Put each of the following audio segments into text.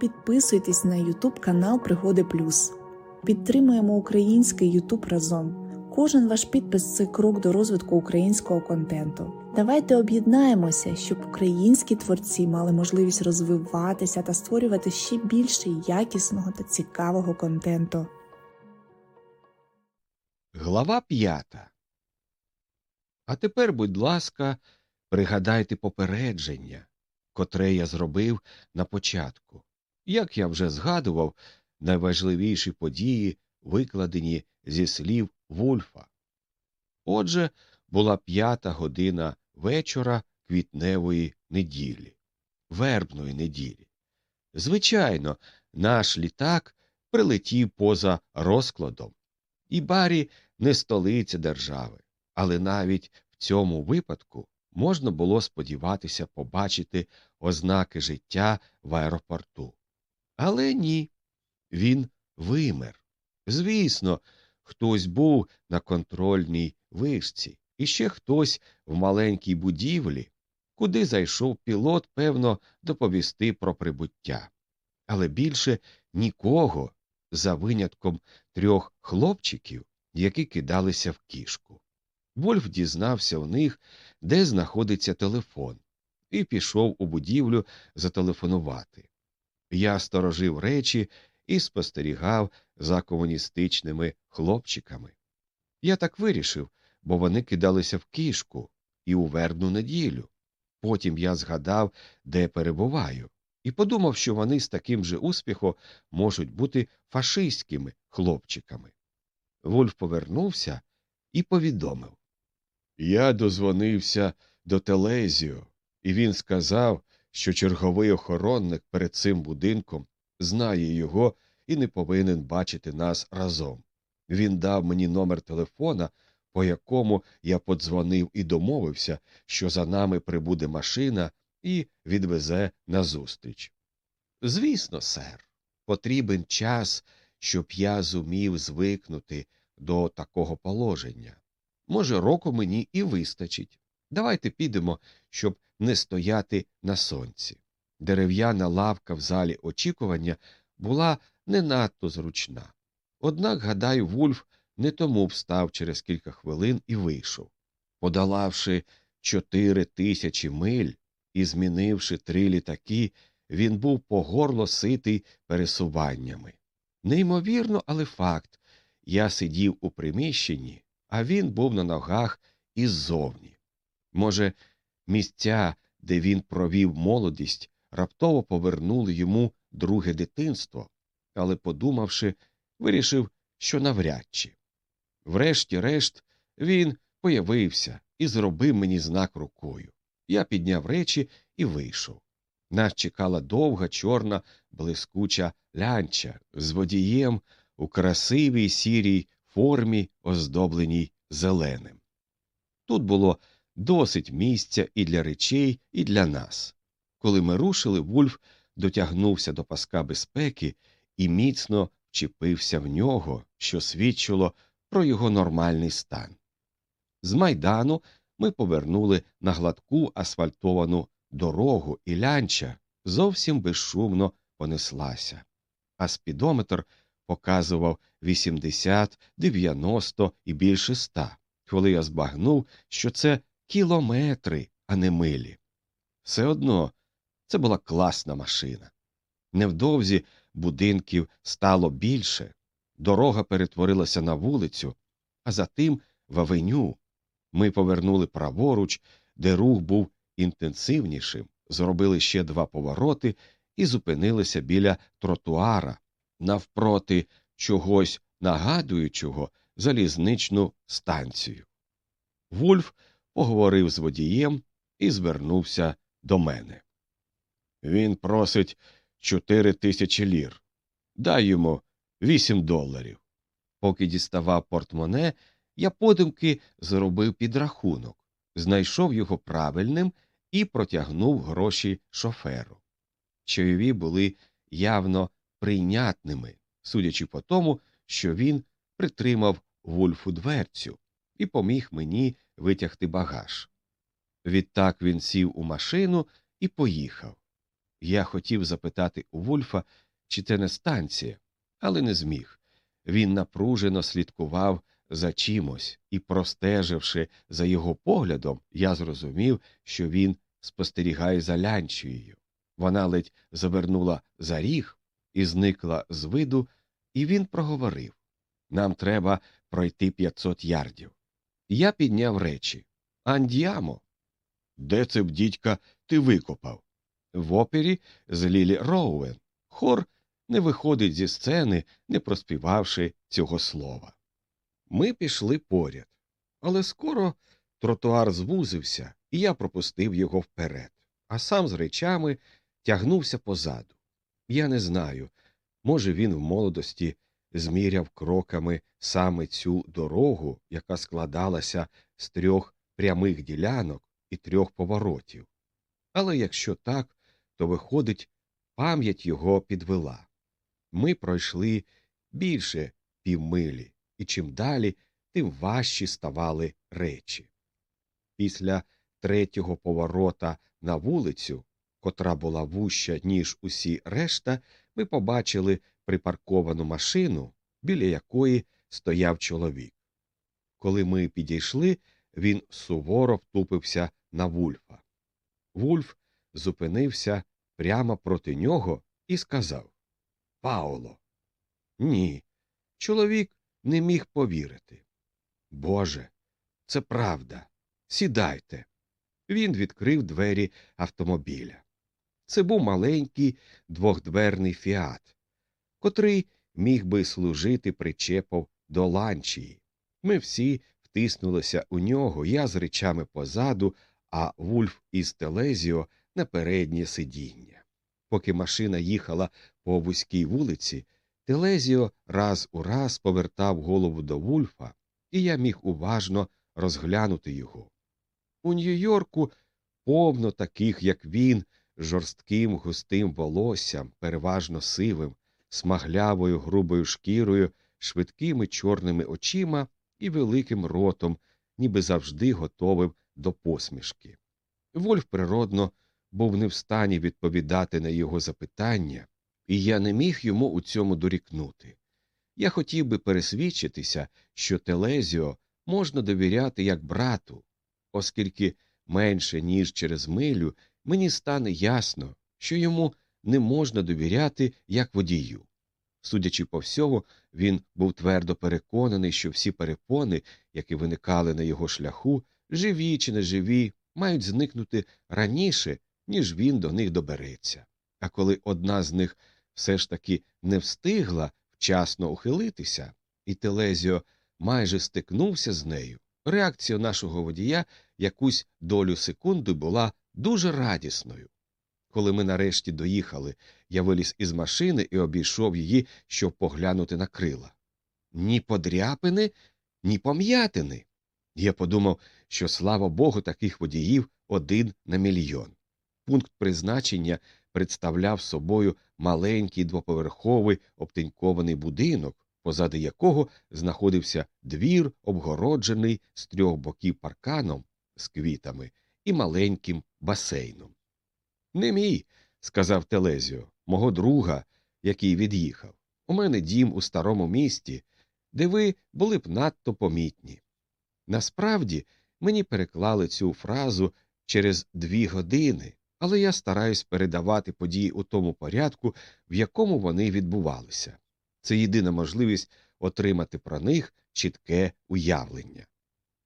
Підписуйтесь на YouTube канал Пригоди Плюс. Підтримуємо український YouTube разом. Кожен ваш підпис це крок до розвитку українського контенту. Давайте об'єднаємося, щоб українські творці мали можливість розвиватися та створювати ще більше якісного та цікавого контенту. Глава п'ята. А тепер, будь ласка, пригадайте попередження, котре я зробив на початку. Як я вже згадував, найважливіші події викладені зі слів Вульфа. Отже, була п'ята година вечора квітневої неділі, вербної неділі. Звичайно, наш літак прилетів поза розкладом, і Барі не столиця держави, але навіть в цьому випадку можна було сподіватися побачити ознаки життя в аеропорту. Але ні, він вимер. Звісно, хтось був на контрольній вишці, і ще хтось в маленькій будівлі, куди зайшов пілот, певно, доповісти про прибуття. Але більше нікого, за винятком трьох хлопчиків, які кидалися в кішку. Вольф дізнався у них, де знаходиться телефон, і пішов у будівлю зателефонувати. Я сторожив речі і спостерігав за комуністичними хлопчиками. Я так вирішив, бо вони кидалися в кішку і у вербну неділю. Потім я згадав, де перебуваю, і подумав, що вони з таким же успіхом можуть бути фашистськими хлопчиками. Вульф повернувся і повідомив Я дозвонився до Телезіо, і він сказав, що черговий охоронник перед цим будинком знає його і не повинен бачити нас разом. Він дав мені номер телефона, по якому я подзвонив і домовився, що за нами прибуде машина і відвезе назустріч. Звісно, сер, потрібен час, щоб я зумів звикнути до такого положення. Може, року мені і вистачить. Давайте підемо, щоб не стояти на сонці. Дерев'яна лавка в залі очікування була не надто зручна. Однак, гадаю, Вульф не тому встав через кілька хвилин і вийшов. Подолавши чотири тисячі миль і змінивши три літаки, він був по горло ситий пересуваннями. Неймовірно, але факт я сидів у приміщенні, а він був на ногах і ззовні. Може, місця, де він провів молодість, раптово повернули йому друге дитинство, але, подумавши, вирішив, що навряд чи. Врешті-решт, він появився і зробив мені знак рукою. Я підняв речі і вийшов. Нас чекала довга, чорна, блискуча лянча з водієм у красивій сірій формі, оздобленій зеленим. Тут було досить місця і для речей, і для нас. Коли ми рушили, Вульф дотягнувся до паска безпеки і міцно вчепився в нього, що свідчило про його нормальний стан. З майдану ми повернули на гладку асфальтовану дорогу, і лянча зовсім безшумно понеслася, а спідометр показував 80, 90 і більше ста, коли я збагнув, що це кілометри, а не милі. Все одно це була класна машина. Невдовзі будинків стало більше, дорога перетворилася на вулицю, а затим в авеню. Ми повернули праворуч, де рух був інтенсивнішим, зробили ще два повороти і зупинилися біля тротуара, навпроти чогось нагадуючого залізничну станцію. Вульф поговорив з водієм і звернувся до мене. Він просить чотири тисячі лір. Дай йому вісім доларів. Поки діставав портмоне, я подумки зробив підрахунок, знайшов його правильним і протягнув гроші шоферу. Чайові були явно прийнятними, судячи по тому, що він притримав вульфу дверцю і поміг мені витягти багаж. Відтак він сів у машину і поїхав. Я хотів запитати у Вульфа, чи це не станція, але не зміг. Він напружено слідкував за чимось, і, простеживши за його поглядом, я зрозумів, що він спостерігає за лянчією. Вона ледь завернула за ріг і зникла з виду, і він проговорив Нам треба пройти 500 ярдів. Я підняв речі. Андіамо. Де це б дідька ти викопав? В опері з Лілі Роуен. Хор не виходить зі сцени, не проспівавши цього слова. Ми пішли поряд, але скоро тротуар звузився, і я пропустив його вперед, а сам з речами тягнувся позаду. Я не знаю, може, він в молодості зміряв кроками саме цю дорогу, яка складалася з трьох прямих ділянок і трьох поворотів. Але якщо так, то виходить, пам'ять його підвела. Ми пройшли більше півмилі, і чим далі, тим важчі ставали речі. Після третього поворота на вулицю, котра була вуща, ніж усі решта, ми побачили припарковану машину, біля якої стояв чоловік. Коли ми підійшли, він суворо втупився на Вульфа. Вульф зупинився прямо проти нього і сказав Пауло. Ні. Чоловік не міг повірити. Боже, це правда. Сідайте. Він відкрив двері автомобіля. Це був маленький двохдверний фіат, котрий міг би служити причепом до ланчії. Ми всі втиснулися у нього, я з речами позаду, а Вульф із Телезіо на переднє сидіння. Поки машина їхала по вузькій вулиці, Телезіо раз у раз повертав голову до Вульфа, і я міг уважно розглянути його. У Нью-Йорку повно таких, як він, жорстким густим волоссям, переважно сивим, смаглявою грубою шкірою, швидкими чорними очима і великим ротом, ніби завжди готовим до посмішки. Вольф природно був не в стані відповідати на його запитання, і я не міг йому у цьому дорікнути. Я хотів би пересвідчитися, що Телезіо можна довіряти як брату, оскільки менше, ніж через милю, мені стане ясно, що йому не можна довіряти як водію. Судячи по всьому, він був твердо переконаний, що всі перепони, які виникали на його шляху, живі чи неживі, мають зникнути раніше, ніж він до них добереться. А коли одна з них все ж таки не встигла вчасно ухилитися, і Телезіо майже стикнувся з нею, реакція нашого водія якусь долю секунди була дуже радісною. Коли ми нарешті доїхали, я виліз із машини і обійшов її, щоб поглянути на крила. Ні подряпини, ні пом'ятини. Я подумав, що слава Богу, таких водіїв один на мільйон. Пункт призначення представляв собою маленький двоповерховий обтинькований будинок, позади якого знаходився двір, обгороджений з трьох боків парканом з квітами і маленьким басейном. Не мій, сказав Телезіо, мого друга, який від'їхав. У мене дім у старому місті, де ви були б надто помітні. Насправді мені переклали цю фразу через дві години, але я стараюсь передавати події у тому порядку, в якому вони відбувалися. Це єдина можливість отримати про них чітке уявлення.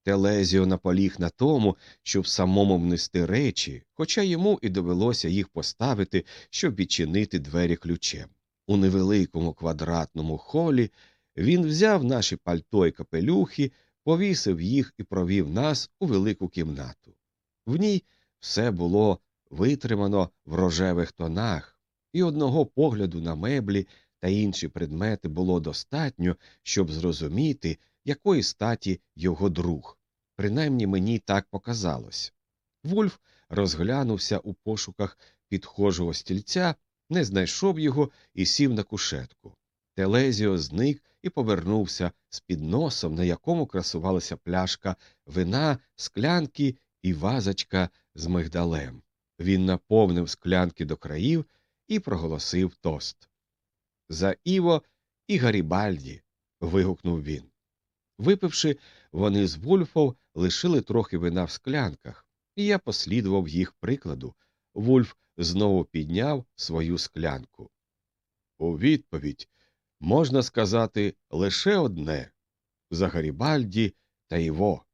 Телезіо наполіг на тому, щоб самому внести речі, хоча йому і довелося їх поставити, щоб відчинити двері ключем. У невеликому квадратному холі він взяв наші пальто й капелюхи, повісив їх і провів нас у велику кімнату. В ній все було витримано в рожевих тонах, і одного погляду на меблі та інші предмети було достатньо, щоб зрозуміти, якої статі його друг. Принаймні мені так показалось. Вульф розглянувся у пошуках підхожого стільця, не знайшов його і сів на кушетку. Телезіо зник і повернувся з підносом, на якому красувалася пляшка вина, склянки і вазочка з мигдалем. Він наповнив склянки до країв і проголосив тост. За Іво і Гарібальді. вигукнув він. Випивши, вони з Вульфом лишили трохи вина в склянках, і я послідував їх прикладу. Вульф знову підняв свою склянку. У відповідь можна сказати лише одне за Гарібальді та Іво.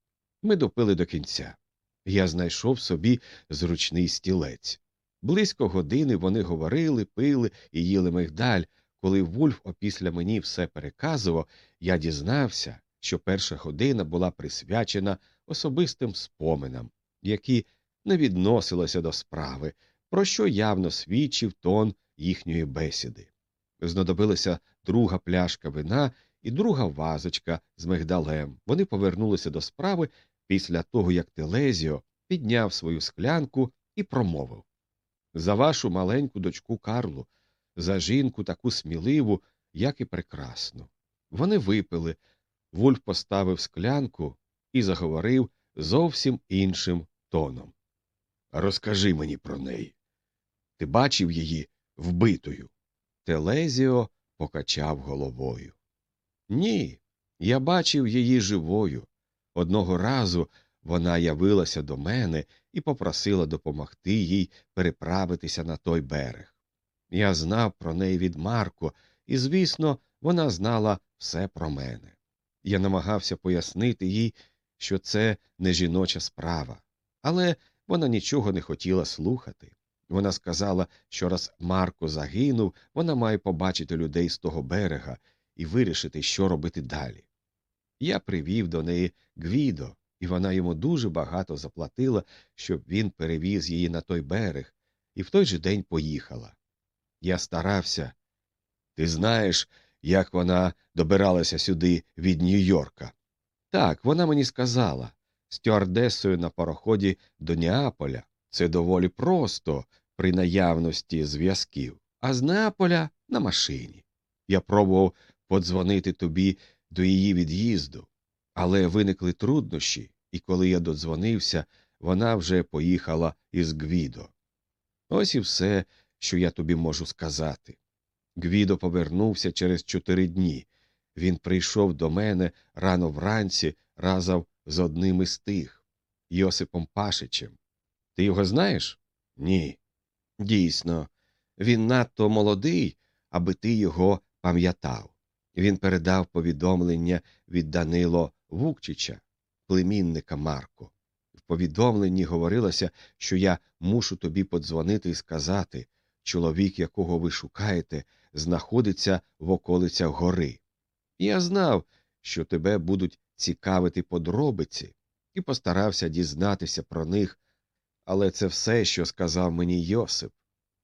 Ми допили до кінця. Я знайшов собі зручний стілець. Близько години вони говорили, пили і їли мигдаль. Коли Вульф опісля мені все переказував, я дізнався, що перша година була присвячена особистим споминам, які не відносилися до справи, про що явно свідчив тон їхньої бесіди. Знадобилася друга пляшка вина і друга вазочка з мигдалем. Вони повернулися до справи після того, як Телезіо підняв свою склянку і промовив За вашу маленьку дочку Карлу, за жінку таку сміливу, як і прекрасну. Вони випили. Вульф поставив склянку і заговорив зовсім іншим тоном. Розкажи мені про неї. Ти бачив її вбитою? Телезіо покачав головою. Ні, я бачив її живою. Одного разу вона явилася до мене і попросила допомогти їй переправитися на той берег. Я знав про неї від Марко, і, звісно, вона знала все про мене. Я намагався пояснити їй, що це не жіноча справа, але вона нічого не хотіла слухати. Вона сказала, що раз Марко загинув, вона має побачити людей з того берега і вирішити, що робити далі. Я привів до неї Гвідо, і вона йому дуже багато заплатила, щоб він перевіз її на той берег, і в той же день поїхала. Я старався. Ти знаєш, як вона добиралася сюди від Нью-Йорка? Так, вона мені сказала стюардесою на пароході до Неаполя. Це доволі просто при наявності зв'язків, а з Неаполя на машині. Я пробував подзвонити тобі до її від'їзду, але виникли труднощі, і коли я додзвонився, вона вже поїхала із Гвідо. Ось і все, що я тобі можу сказати. Гвідо повернувся через чотири дні. Він прийшов до мене рано вранці разом з одним із тих Йосипом Пашичем. Ти його знаєш? Ні. Дійсно, він надто молодий, аби ти його пам'ятав. Він передав повідомлення від Данило Вукчича, племінника Марко. В повідомленні говорилося, що я мушу тобі подзвонити і сказати чоловік, якого ви шукаєте, знаходиться в околицях гори. Я знав, що тебе будуть цікавити подробиці, і постарався дізнатися про них, але це все, що сказав мені Йосип.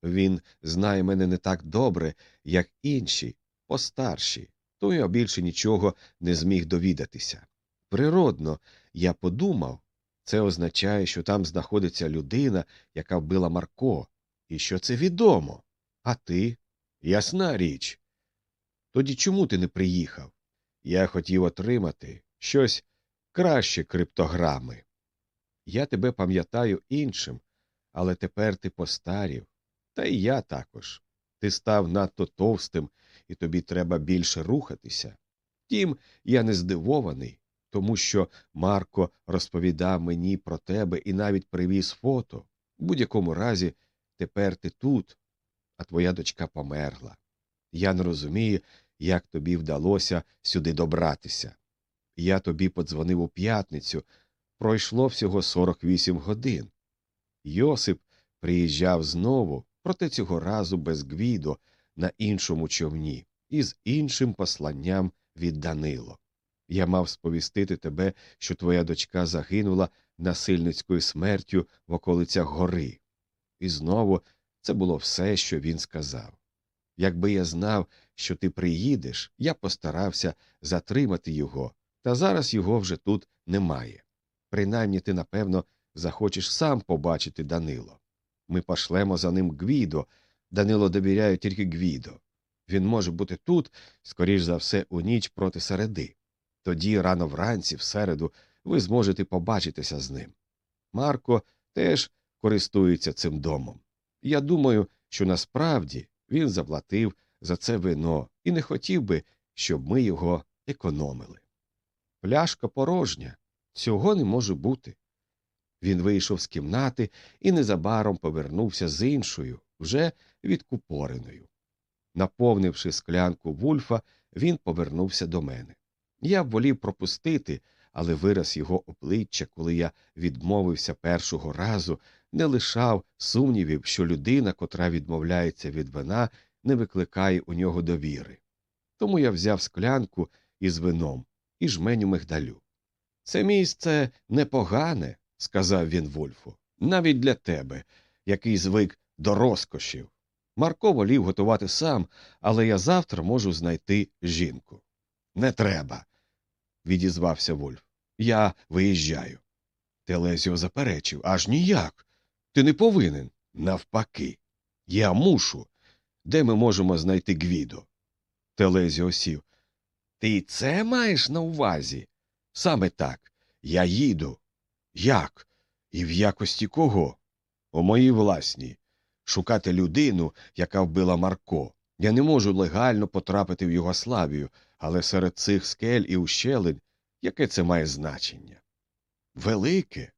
Він знає мене не так добре, як інші, постарші, то я більше нічого не зміг довідатися. Природно, я подумав, це означає, що там знаходиться людина, яка вбила Марко, і що це відомо. А ти? Ясна річ. Тоді чому ти не приїхав? Я хотів отримати щось краще криптограми. Я тебе пам'ятаю іншим, але тепер ти постарів, та й я також. Ти став надто товстим, і тобі треба більше рухатися. Втім, я не здивований, тому що Марко розповідав мені про тебе і навіть привіз фото. В будь-якому разі, тепер ти тут, а твоя дочка померла. Я не розумію, як тобі вдалося сюди добратися. Я тобі подзвонив у п'ятницю, пройшло всього 48 годин. Йосип приїжджав знову, проте цього разу без Гвідо на іншому човні і з іншим посланням від Данило. Я мав сповістити тебе, що твоя дочка загинула насильницькою смертю в околицях гори. І знову це було все, що він сказав. Якби я знав, що ти приїдеш, я постарався затримати його, та зараз його вже тут немає. Принаймні ти, напевно, захочеш сам побачити Данило. Ми пошлемо за ним Гвідо. Данило довіряє тільки Гвідо. Він може бути тут, скоріш за все, у ніч проти середи. Тоді, рано вранці, в середу, ви зможете побачитися з ним. Марко теж користується цим домом. Я думаю, що насправді він заплатив за це вино і не хотів би, щоб ми його економили. Пляшка порожня, цього не може бути. Він вийшов з кімнати і незабаром повернувся з іншою, вже відкупореною. Наповнивши склянку вульфа, він повернувся до мене. Я б волів пропустити, але вираз його обличчя, коли я відмовився першого разу, не лишав сумнівів, що людина, котра відмовляється від вина, не викликає у нього довіри. Тому я взяв склянку із вином і жменю мигдалю. Це місце непогане, сказав він Вульфу, навіть для тебе, який звик до розкошів. Марко волів готувати сам, але я завтра можу знайти жінку. Не треба, відізвався Вульф. Я виїжджаю. Телезіо заперечив аж ніяк. Ти не повинен. Навпаки. Я мушу. Де ми можемо знайти Гвідо? Телезіо сів. Ти це маєш на увазі? Саме так. Я їду. Як? І в якості кого? У моїй власній. Шукати людину, яка вбила Марко. Я не можу легально потрапити в Югославію, але серед цих скель і ущелин яке це має значення? Велике.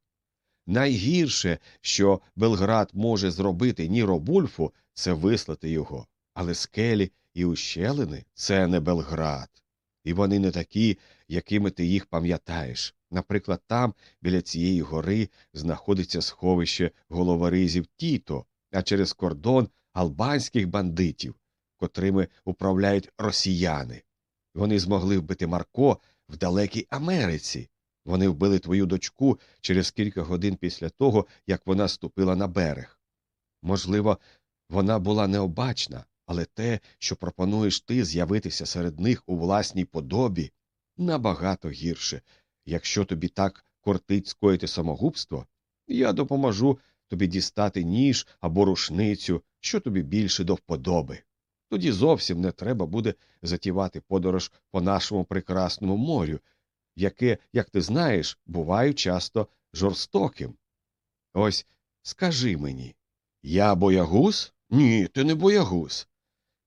Найгірше, що Белград може зробити Ніро Бульфу, це вислати його. Але скелі і ущелини це не Белград. І вони не такі, якими ти їх пам'ятаєш. Наприклад, там, біля цієї гори, знаходиться сховище головоризів Тіто, а через кордон албанських бандитів, котрими управляють росіяни. Вони змогли вбити Марко в далекій Америці. Вони вбили твою дочку через кілька годин після того, як вона ступила на берег. Можливо, вона була необачна, але те, що пропонуєш ти з'явитися серед них у власній подобі, набагато гірше. Якщо тобі так кортить скоїти самогубство, я допоможу тобі дістати ніж або рушницю, що тобі більше до вподоби. Тоді зовсім не треба буде затівати подорож по нашому прекрасному морю, яке, як ти знаєш, буває часто жорстоким. Ось скажи мені я боягуз? Ні, ти не боягуз.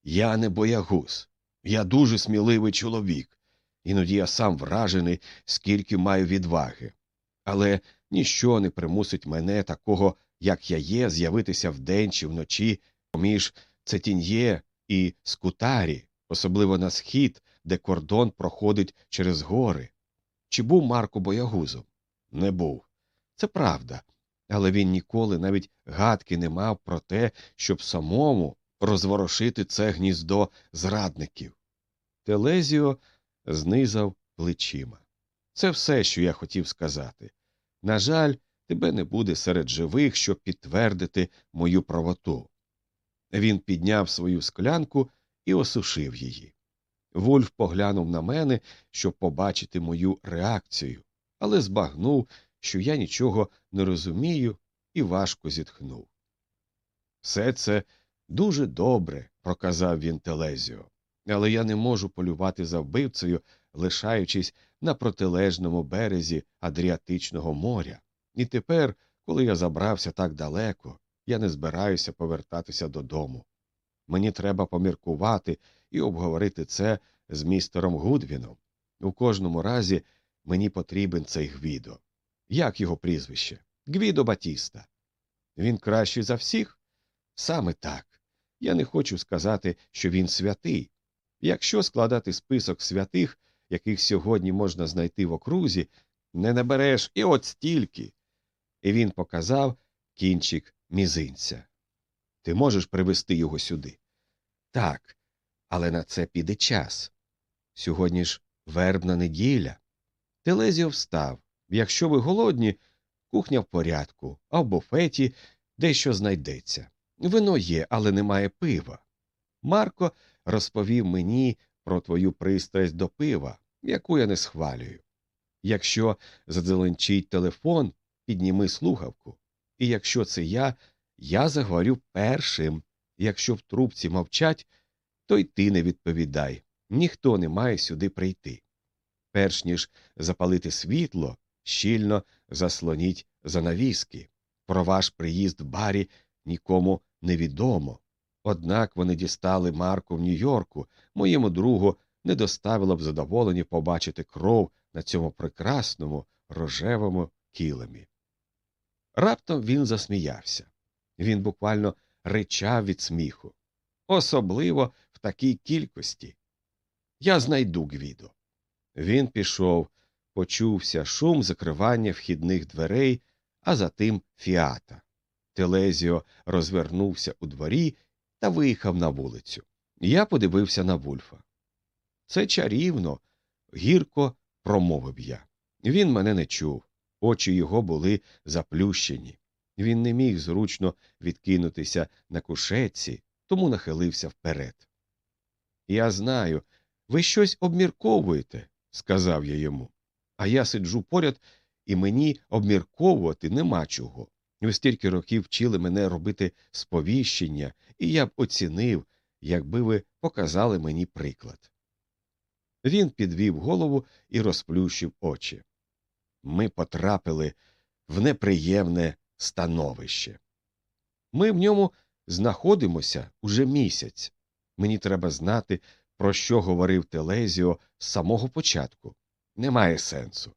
Я не боягуз. Я дуже сміливий чоловік. Іноді я сам вражений, скільки маю відваги. Але ніщо не примусить мене такого, як я є, з'явитися вдень чи вночі поміж Цетін'є і Скутарі, особливо на схід, де кордон проходить через гори. Чи був Марко боягузом? Не був. Це правда. Але він ніколи навіть гадки не мав про те, щоб самому розворошити це гніздо зрадників. Телезіо знизав плечима. Це все, що я хотів сказати. На жаль, тебе не буде серед живих, щоб підтвердити мою правоту. Він підняв свою склянку і осушив її. Вольф поглянув на мене, щоб побачити мою реакцію, але збагнув, що я нічого не розумію, і важко зітхнув. Все це дуже добре, проказав він Телезіо, але я не можу полювати за вбивцею, лишаючись на протилежному березі Адріатичного моря. І тепер, коли я забрався так далеко, я не збираюся повертатися додому. Мені треба поміркувати і обговорити це з містером Гудвіном. У кожному разі мені потрібен цей Гвідо. Як його прізвище? Гвідо Батіста. Він кращий за всіх? Саме так. Я не хочу сказати, що він святий. Якщо складати список святих, яких сьогодні можна знайти в окрузі, не набереш і от стільки. І він показав кінчик мізинця. Ти можеш привезти його сюди? Так, але на це піде час. Сьогодні ж вербна неділя. Телезіо встав. Якщо ви голодні, кухня в порядку, а в буфеті дещо знайдеться. Вино є, але немає пива. Марко розповів мені про твою пристрасть до пива, яку я не схвалюю. Якщо задзеленчить телефон, підніми слухавку. І якщо це я, я заговорю першим. Якщо в трубці мовчать, то й ти не відповідай. Ніхто не має сюди прийти. Перш ніж запалити світло, щільно заслоніть занавіски. Про ваш приїзд в барі нікому не відомо. Однак вони дістали Марку в Нью-Йорку, моєму другу не доставило б задоволення побачити кров на цьому прекрасному рожевому килимі. Раптом він засміявся. Він буквально ричав від сміху. Особливо в такій кількості. Я знайду Гвідо. Він пішов, почувся шум закривання вхідних дверей, а за тим фіата. Телезіо розвернувся у дворі та виїхав на вулицю. Я подивився на Вульфа. Це чарівно, гірко промовив я. Він мене не чув, очі його були заплющені. Він не міг зручно відкинутися на кушетці, тому нахилився вперед. Я знаю, ви щось обмірковуєте, сказав я йому. А я сиджу поряд, і мені обмірковувати нема чого. Ви стільки років вчили мене робити сповіщення, і я б оцінив, якби ви показали мені приклад. Він підвів голову і розплющив очі. Ми потрапили в неприємне становище. Ми в ньому знаходимося уже місяць. Мені треба знати, про що говорив Телезіо з самого початку. Немає сенсу.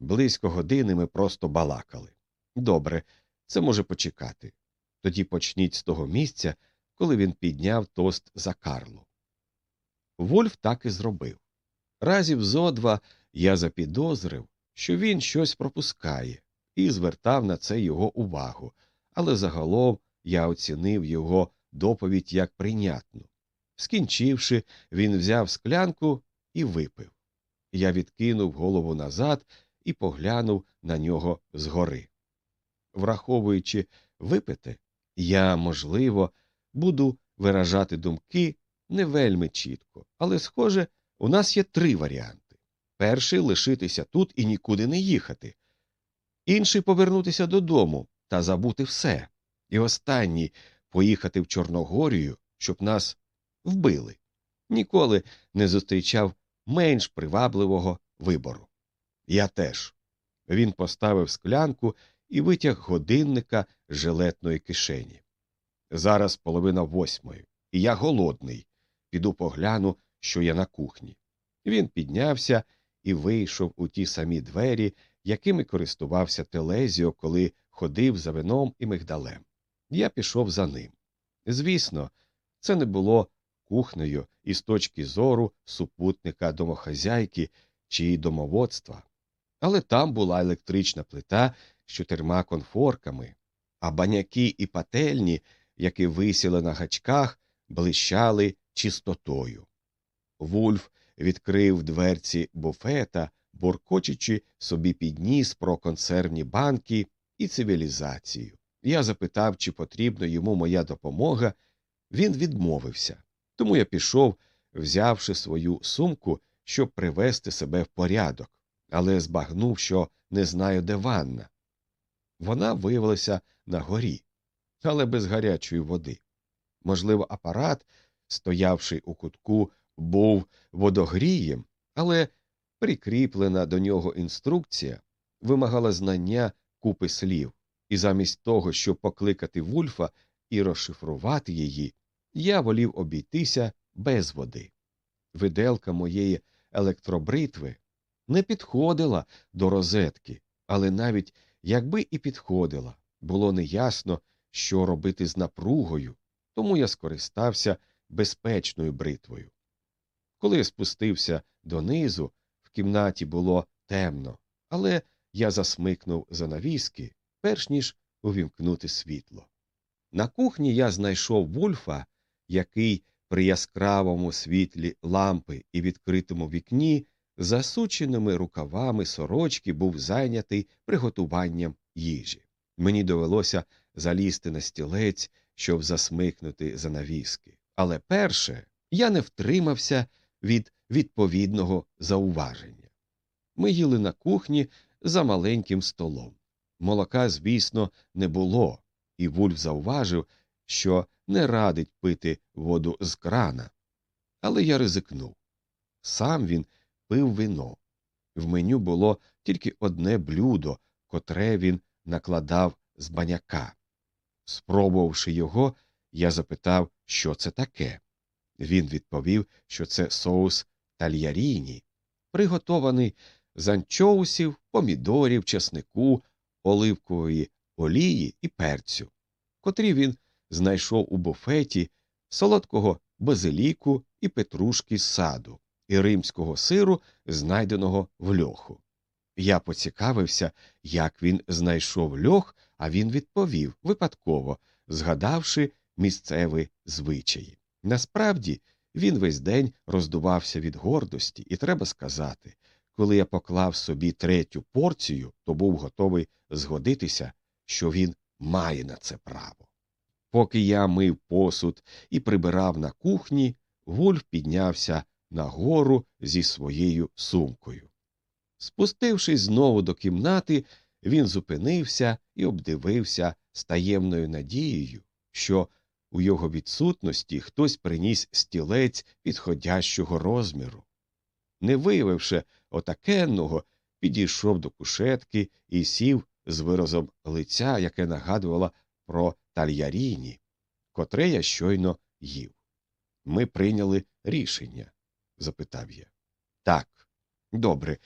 Близько години ми просто балакали. Добре, це може почекати. Тоді почніть з того місця, коли він підняв тост за Карлу. Вольф так і зробив. Разів зо два я запідозрив, що він щось пропускає, і звертав на це його увагу, але загалом я оцінив його доповідь як прийнятну. Скінчивши, він взяв склянку і випив. Я відкинув голову назад і поглянув на нього згори. Враховуючи випите, я, можливо, буду виражати думки не вельми чітко, але, схоже, у нас є три варіанти перший лишитися тут і нікуди не їхати, інший повернутися додому та забути все, і останній поїхати в Чорногорію, щоб нас вбили. Ніколи не зустрічав менш привабливого вибору. Я теж. Він поставив склянку і витяг годинника з жилетної кишені. Зараз половина восьмої, і я голодний. Піду погляну, що я на кухні. Він піднявся і вийшов у ті самі двері, якими користувався Телезіо, коли ходив за вином і мигдалем. Я пішов за ним. Звісно, це не було кухнею із точки зору супутника домохазяйки чи домоводства, але там була електрична плита з чотирма конфорками, а баняки і пательні, які висіли на гачках, блищали чистотою. Вульф відкрив дверці буфета, буркочучи собі підніс про консервні банки і цивілізацію. Я запитав, чи потрібна йому моя допомога. Він відмовився. Тому я пішов, взявши свою сумку, щоб привести себе в порядок, але збагнув, що не знаю, де ванна. Вона виявилася на горі, але без гарячої води. Можливо, апарат, стоявши у кутку, був водогрієм, але прикріплена до нього інструкція вимагала знання купи слів, і замість того, щоб покликати Вульфа і розшифрувати її, я волів обійтися без води. Виделка моєї електробритви не підходила до розетки, але навіть якби і підходила, було неясно, що робити з напругою, тому я скористався безпечною бритвою. Коли я спустився донизу, кімнаті було темно, але я засмикнув занавіски, перш ніж увімкнути світло. На кухні я знайшов вульфа, який при яскравому світлі лампи і відкритому вікні засученими рукавами сорочки був зайнятий приготуванням їжі. Мені довелося залізти на стілець, щоб засмикнути занавіски. Але перше я не втримався від відповідного зауваження. Ми їли на кухні за маленьким столом. Молока, звісно, не було, і Вульф зауважив, що не радить пити воду з крана. Але я ризикнув. Сам він пив вино. В меню було тільки одне блюдо, котре він накладав з баняка. Спробувавши його, я запитав, що це таке. Він відповів, що це соус тальяріні, приготований з анчоусів, помідорів, чеснику, оливкової олії і перцю, котрі він знайшов у буфеті солодкого базиліку і петрушки з саду, і римського сиру, знайденого в льоху. Я поцікавився, як він знайшов льох, а він відповів випадково, згадавши місцеві звичаї. Насправді, він весь день роздувався від гордості, і треба сказати, коли я поклав собі третю порцію, то був готовий згодитися, що він має на це право. Поки я мив посуд і прибирав на кухні, Вульф піднявся нагору зі своєю сумкою. Спустившись знову до кімнати, він зупинився і обдивився з таємною надією, що у його відсутності хтось приніс стілець підходящого розміру. Не виявивши отакенного, підійшов до кушетки і сів з виразом лиця, яке нагадувало про тальяріні, котре я щойно їв. Ми прийняли рішення? запитав я. Так, добре.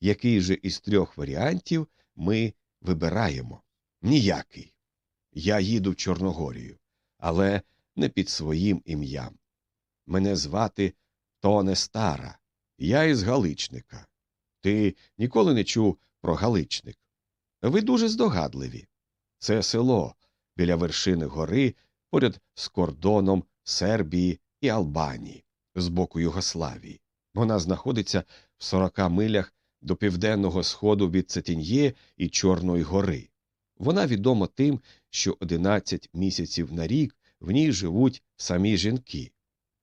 Який же із трьох варіантів ми вибираємо? Ніякий. Я їду в Чорногорію, але не під своїм ім'ям. Мене звати Тоне Стара, я із Галичника. Ти ніколи не чув про Галичник. Ви дуже здогадливі. Це село біля вершини гори поряд з кордоном Сербії і Албанії з боку Югославії. Вона знаходиться в 40 милях до південного сходу від Цетін'є і Чорної гори. Вона відома тим, що 11 місяців на рік в ній живуть самі жінки.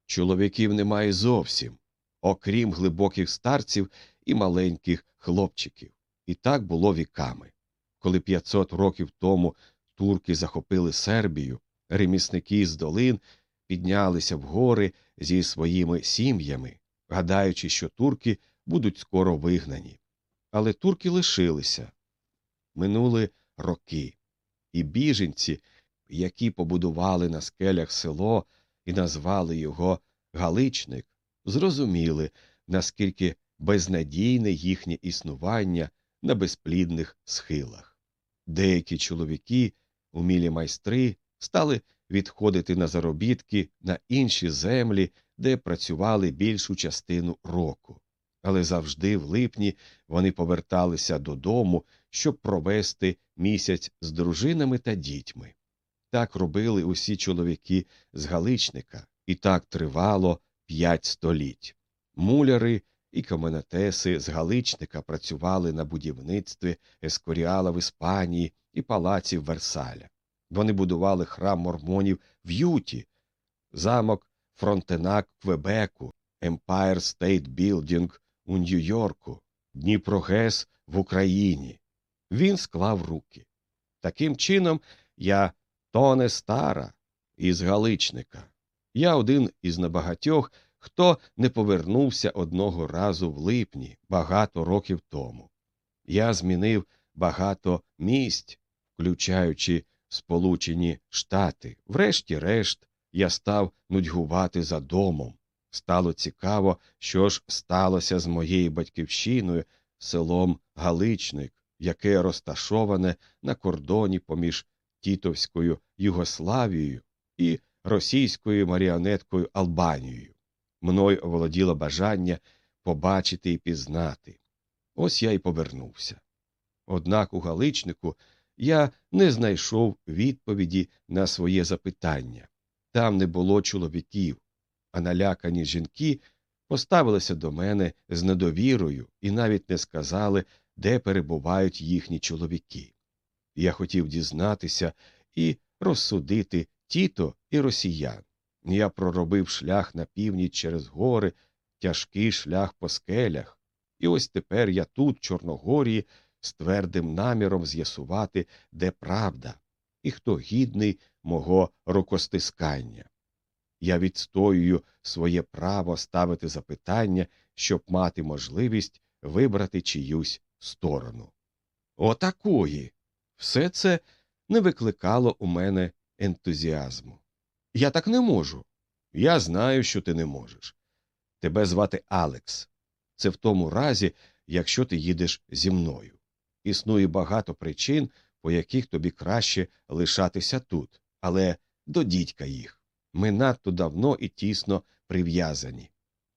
Чоловіків немає зовсім, окрім глибоких старців і маленьких хлопчиків. І так було віками. Коли 500 років тому турки захопили Сербію, ремісники з долин піднялися в гори зі своїми сім'ями, гадаючи, що турки будуть скоро вигнані. Але турки лишилися. Минули роки, і біженці, які побудували на скелях село і назвали його Галичник, зрозуміли, наскільки безнадійне їхнє існування на безплідних схилах. Деякі чоловіки, умілі майстри, стали відходити на заробітки на інші землі, де працювали більшу частину року. Але завжди в липні вони поверталися додому, щоб провести місяць з дружинами та дітьми. Так робили усі чоловіки з Галичника, і так тривало п'ять століть. Муляри і каменотеси з Галичника працювали на будівництві Ескоріала в Іспанії і палаців Версаля. Вони будували храм мормонів в Юті, замок Фронтенак Квебеку, Empire State Building у Нью-Йорку, Дніпрогес в Україні. Він склав руки. Таким чином, я тоне стара із Галичника. Я один із небагатьох, хто не повернувся одного разу в липні багато років тому. Я змінив багато місць, включаючи Сполучені Штати. Врешті-решт, я став нудьгувати за домом. Стало цікаво, що ж сталося з моєю батьківщиною, селом Галичник, яке розташоване на кордоні поміж Тітовською Югославією і російською маріонеткою Албанією. Мною оволоділо бажання побачити і пізнати. Ось я й повернувся. Однак у Галичнику я не знайшов відповіді на своє запитання. Там не було чоловіків, а налякані жінки поставилися до мене з недовірою і навіть не сказали, де перебувають їхні чоловіки. Я хотів дізнатися і розсудити тіто і росіян. Я проробив шлях на північ через гори, тяжкий шлях по скелях, і ось тепер я тут, в Чорногорії, з твердим наміром з'ясувати, де правда, і хто гідний мого рукостискання. Я відстоюю своє право ставити запитання, щоб мати можливість вибрати чиюсь сторону. Отакої. Все це не викликало у мене ентузіазму. Я так не можу. Я знаю, що ти не можеш. Тебе звати Алекс. Це в тому разі, якщо ти їдеш зі мною. Існує багато причин, по яких тобі краще лишатися тут, але до дідька їх. Ми надто давно і тісно прив'язані.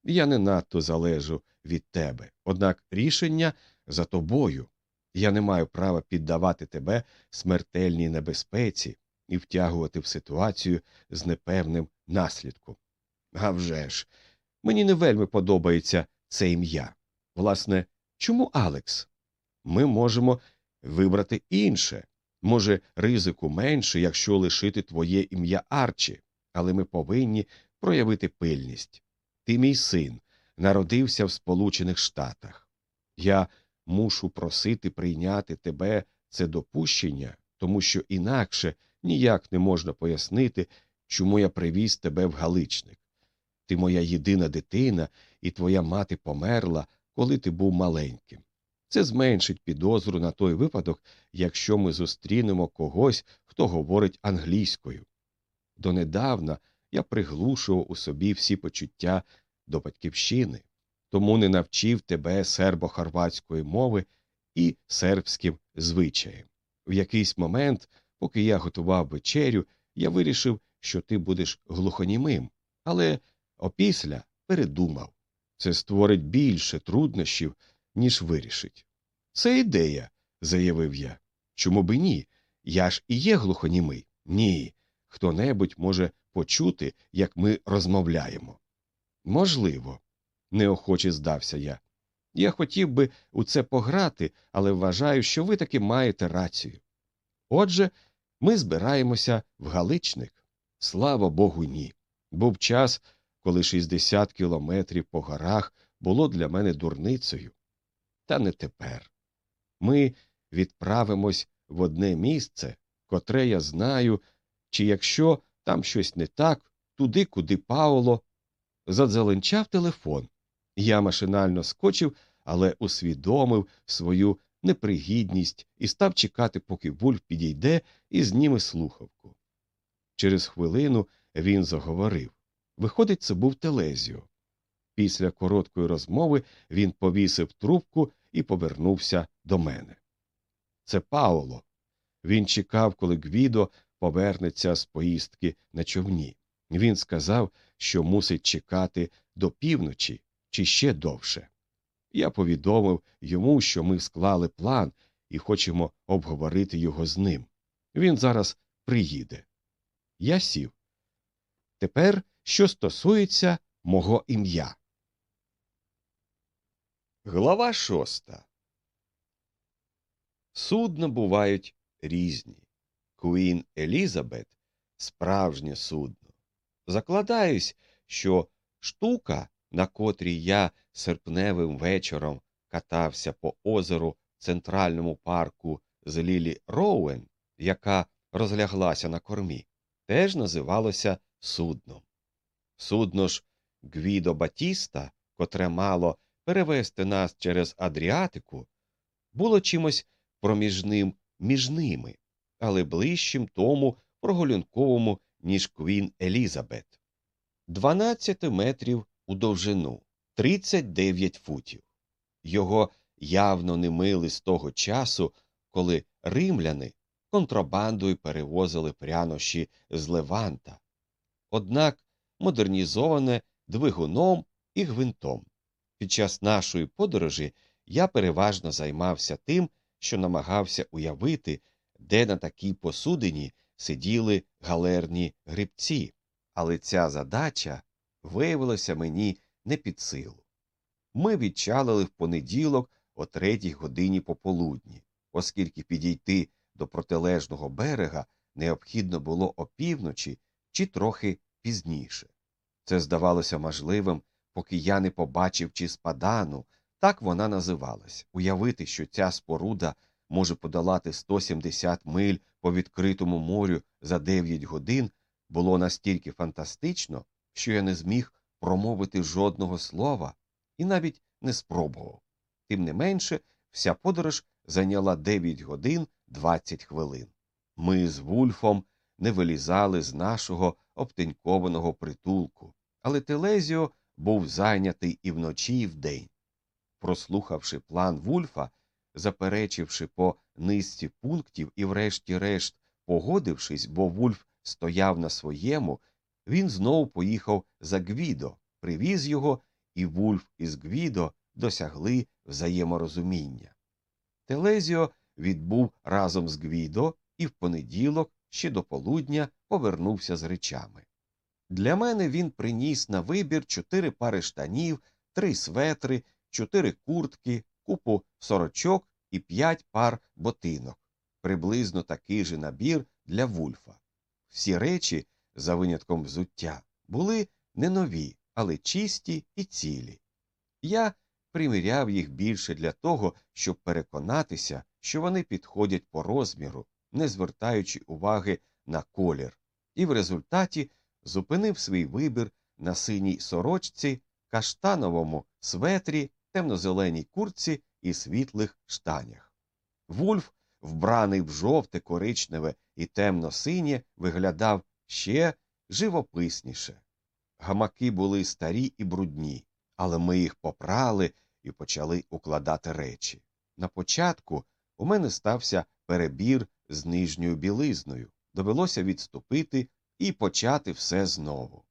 Я не надто залежу від тебе, однак рішення за тобою. Я не маю права піддавати тебе смертельній небезпеці і втягувати в ситуацію з непевним наслідком. А вже ж, мені не вельми подобається це ім'я. Власне, чому Алекс? Ми можемо вибрати інше. Може, ризику менше, якщо лишити твоє ім'я Арчі, але ми повинні проявити пильність. Ти мій син, народився в Сполучених Штатах. Я мушу просити прийняти тебе це допущення, тому що інакше ніяк не можна пояснити, чому я привіз тебе в Галичник. Ти моя єдина дитина, і твоя мати померла, коли ти був маленьким. Це зменшить підозру на той випадок, якщо ми зустрінемо когось, хто говорить англійською. Донедавна я приглушував у собі всі почуття до батьківщини, тому не навчив тебе сербо-хорватської мови і сербським звичаєм. В якийсь момент, поки я готував вечерю, я вирішив, що ти будеш глухонімим, але опісля передумав. Це створить більше труднощів, ніж вирішить. Це ідея, заявив я. Чому би ні? Я ж і є глухонімий. Ні. Хто небудь може почути, як ми розмовляємо. Можливо, неохоче здався я. Я хотів би у це пограти, але вважаю, що ви таки маєте рацію. Отже, ми збираємося в Галичник. Слава Богу, ні. Був час, коли 60 кілометрів по горах було для мене дурницею. Та не тепер. Ми відправимось в одне місце, котре я знаю, чи якщо там щось не так, туди, куди Пауло. Задзеленчав телефон. Я машинально скочив, але усвідомив свою непригідність і став чекати, поки Вульф підійде і зніме слухавку. Через хвилину він заговорив. Виходить, це був Телезіо. Після короткої розмови він повісив трубку і повернувся до мене. Це Пауло. Він чекав, коли Гвідо повернеться з поїздки на човні. Він сказав, що мусить чекати до півночі чи ще довше. Я повідомив йому, що ми склали план і хочемо обговорити його з ним. Він зараз приїде. Я сів. Тепер, що стосується мого ім'я. Глава шоста. Судна бувають різні. Куін Елізабет справжнє судно. Закладаюсь, що штука, на котрій я серпневим вечором катався по озеру в центральному парку з Лілі Роуен, яка розляглася на кормі, теж називалося судном. Судно ж Гвідо Батіста, котре мало перевести нас через Адріатику, було чимось проміжним між ними, але ближчим тому прогулянковому, ніж Квін Елізабет. 12 метрів у довжину, 39 футів. Його явно не мили з того часу, коли римляни контрабандою перевозили прянощі з Леванта, однак модернізоване двигуном і гвинтом. Під час нашої подорожі я переважно займався тим, що намагався уявити, де на такій посудині сиділи галерні грибці, але ця задача виявилася мені не під силу. Ми відчалили в понеділок о третій годині пополудні, оскільки підійти до протилежного берега необхідно було опівночі чи трохи пізніше. Це здавалося можливим, поки я не побачив чи спадану, так вона називалась. Уявити, що ця споруда може подолати 170 миль по відкритому морю за 9 годин, було настільки фантастично, що я не зміг промовити жодного слова і навіть не спробував. Тим не менше, вся подорож зайняла 9 годин 20 хвилин. Ми з Вульфом не вилізали з нашого обтенькованого притулку, але Телезіо був зайнятий і вночі, і вдень. Прослухавши план Вульфа, заперечивши по низці пунктів і, врешті-решт, погодившись, бо Вульф стояв на своєму, він знову поїхав за Гвідо, привіз його, і Вульф із Гвідо досягли взаєморозуміння. Телезіо відбув разом з Гвідо і в понеділок, ще до полудня, повернувся з речами. Для мене він приніс на вибір чотири пари штанів, три светри, чотири куртки, купу сорочок і п'ять пар ботинок, приблизно такий же набір для Вульфа. Всі речі, за винятком взуття, були не нові, але чисті і цілі. Я приміряв їх більше для того, щоб переконатися, що вони підходять по розміру, не звертаючи уваги на колір, і в результаті зупинив свій вибір на синій сорочці, каштановому светрі, темно-зеленій куртці і світлих штанях. Вульф, вбраний в жовте, коричневе і темно-синє, виглядав ще живописніше. Гамаки були старі і брудні, але ми їх попрали і почали укладати речі. На початку у мене стався перебір з нижньою білизною, довелося відступити і почати все знову.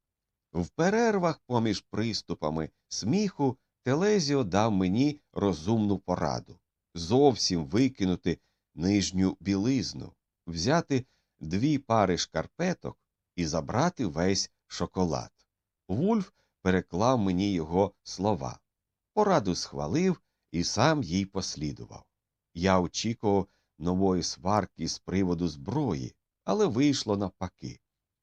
В перервах поміж приступами сміху Телезіо дав мені розумну пораду зовсім викинути нижню білизну, взяти дві пари шкарпеток і забрати весь шоколад. Вульф переклав мені його слова. Пораду схвалив і сам їй послідував. Я очікував нової сварки з приводу зброї, але вийшло навпаки.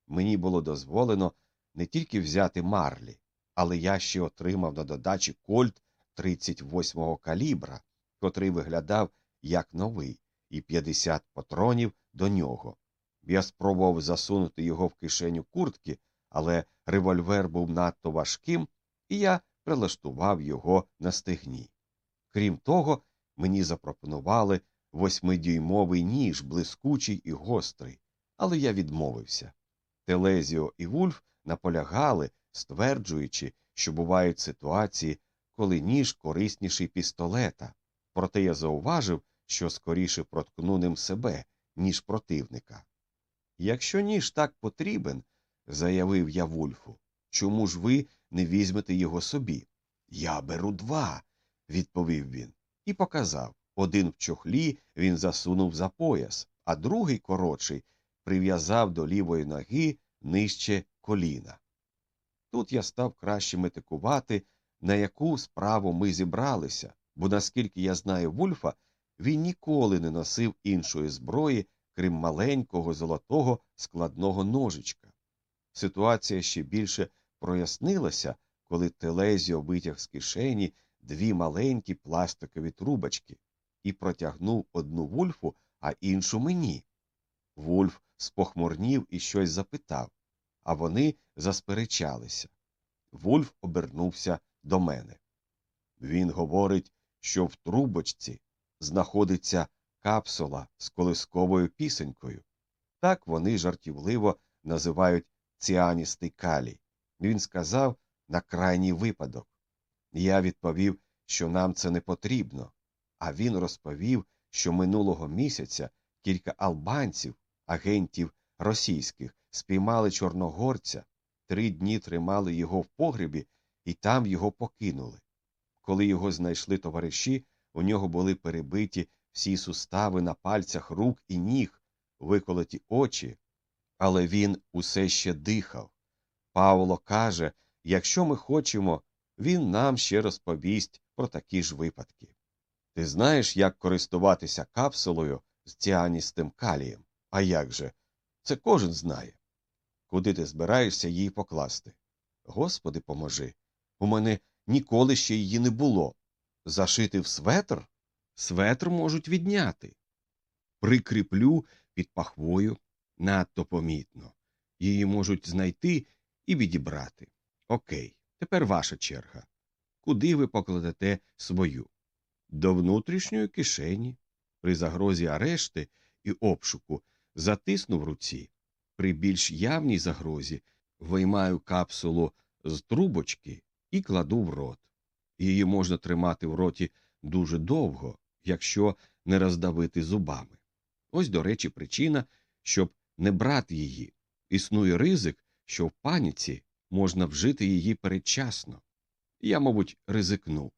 Мені було дозволено не тільки взяти марлі, але я ще отримав на додачі кольт 38-го калібра, котрий виглядав як новий, і 50 патронів до нього. Я спробував засунути його в кишеню куртки, але револьвер був надто важким, і я прилаштував його на стегні. Крім того, мені запропонували восьмидюймовий ніж, блискучий і гострий, але я відмовився. Телезіо і Вульф наполягали, стверджуючи, що бувають ситуації, коли ніж корисніший пістолета, проте я зауважив, що скоріше проткну ним себе, ніж противника. Якщо ніж так потрібен, заявив я Вульфу, чому ж ви не візьмете його собі? Я беру два, відповів він, і показав. Один в чохлі він засунув за пояс, а другий коротший прив'язав до лівої ноги нижче коліна. Тут я став краще метикувати, на яку справу ми зібралися, бо, наскільки я знаю Вульфа, він ніколи не носив іншої зброї, крім маленького золотого складного ножичка. Ситуація ще більше прояснилася, коли Телезіо витяг з кишені дві маленькі пластикові трубочки і протягнув одну Вульфу, а іншу мені. Вульф спохмурнів і щось запитав, а вони засперечалися. Вульф обернувся до мене. Він говорить, що в трубочці знаходиться капсула з колисковою пісенькою. Так вони жартівливо називають ціаністий калій. Він сказав на крайній випадок. Я відповів, що нам це не потрібно, а він розповів, що минулого місяця кілька албанців, агентів російських, спіймали чорногорця, три дні тримали його в погребі і там його покинули. Коли його знайшли товариші, у нього були перебиті всі сустави на пальцях рук і ніг, виколоті очі, але він усе ще дихав. Павло каже якщо ми хочемо, він нам ще розповість про такі ж випадки. Ти знаєш, як користуватися капсулою з ціаністим калієм? А як же? Це кожен знає. Куди ти збираєшся її покласти? Господи, поможи. У мене ніколи ще її не було. Зашити в светр? Светр можуть відняти. Прикріплю під пахвою надто помітно. Її можуть знайти і відібрати. Окей, тепер ваша черга. Куди ви покладете свою? До внутрішньої кишені. При загрозі арешти і обшуку затисну в руці. При більш явній загрозі виймаю капсулу з трубочки і кладу в рот. Її можна тримати в роті дуже довго, якщо не роздавити зубами. Ось, до речі, причина, щоб не брати її. Існує ризик, що в паніці можна вжити її передчасно. Я, мабуть, ризикнув.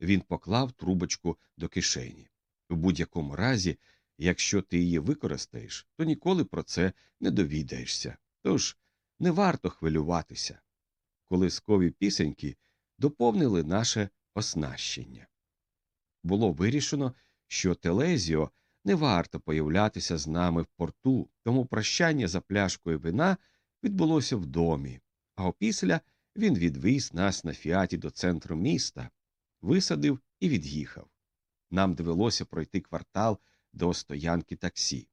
Він поклав трубочку до кишені. У будь-якому разі, якщо ти її використаєш, то ніколи про це не довідаєшся. Тож не варто хвилюватися. Колискові пісеньки доповнили наше оснащення. Було вирішено, що Телезіо не варто появлятися з нами в порту, тому прощання за пляшкою вина відбулося в домі, а опісля він відвіз нас на фіаті до центру міста, висадив і від'їхав. Нам довелося пройти квартал до стоянки таксі.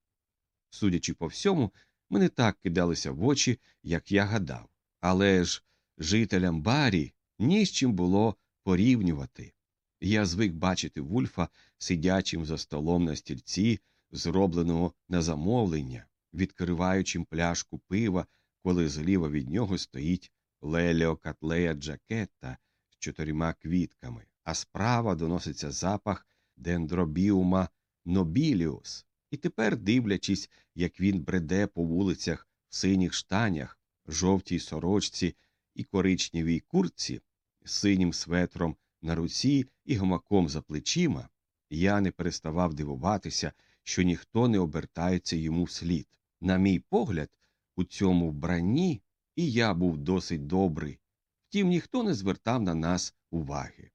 Судячи по всьому, ми не так кидалися в очі, як я гадав, але ж жителям барі ні з чим було порівнювати. Я звик бачити Вульфа сидячим за столом на стільці, зробленого на замовлення, відкриваючим пляшку пива, коли зліва від нього стоїть Леліо Катлея Джакетта з чотирма квітками, а справа доноситься запах дендробіума нобіліус. І тепер, дивлячись, як він бреде по вулицях в синіх штанях, жовтій сорочці і коричневій куртці, з синім светром на руці і гамаком за плечима, я не переставав дивуватися, що ніхто не обертається йому вслід. На мій погляд, у цьому вбранні і я був досить добрий, втім ніхто не звертав на нас уваги.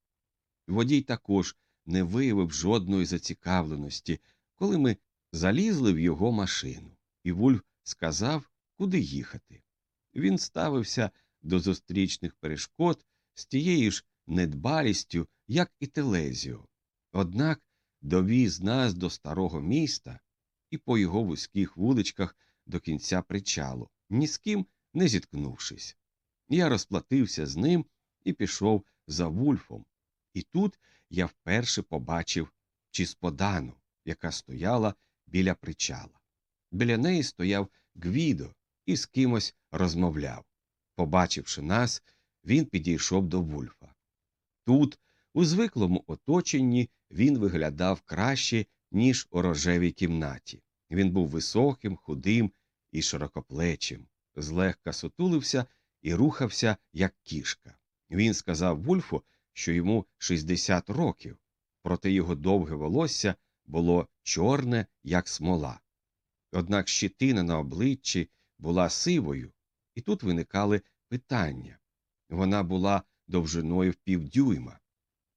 Водій також не виявив жодної зацікавленості, коли ми залізли в його машину, і Вульф сказав, куди їхати. Він ставився до зустрічних перешкод з тією ж недбалістю, як і Телезіо, однак довіз нас до старого міста і по його вузьких вуличках до кінця причалу, ні з ким не зіткнувшись. Я розплатився з ним і пішов за Вульфом, і тут я вперше побачив Чісподану, яка стояла біля причала. Біля неї стояв Гвідо і з кимось розмовляв. Побачивши нас, він підійшов до Вульфа. Тут, у звиклому оточенні, він виглядав краще, ніж у рожевій кімнаті. Він був високим, худим і широкоплечим, злегка сутулився і рухався, як кішка. Він сказав Вульфу, що йому 60 років, проте його довге волосся було чорне, як смола. Однак щитина на обличчі була сивою, і тут виникали питання. Вона була довжиною в півдюйма.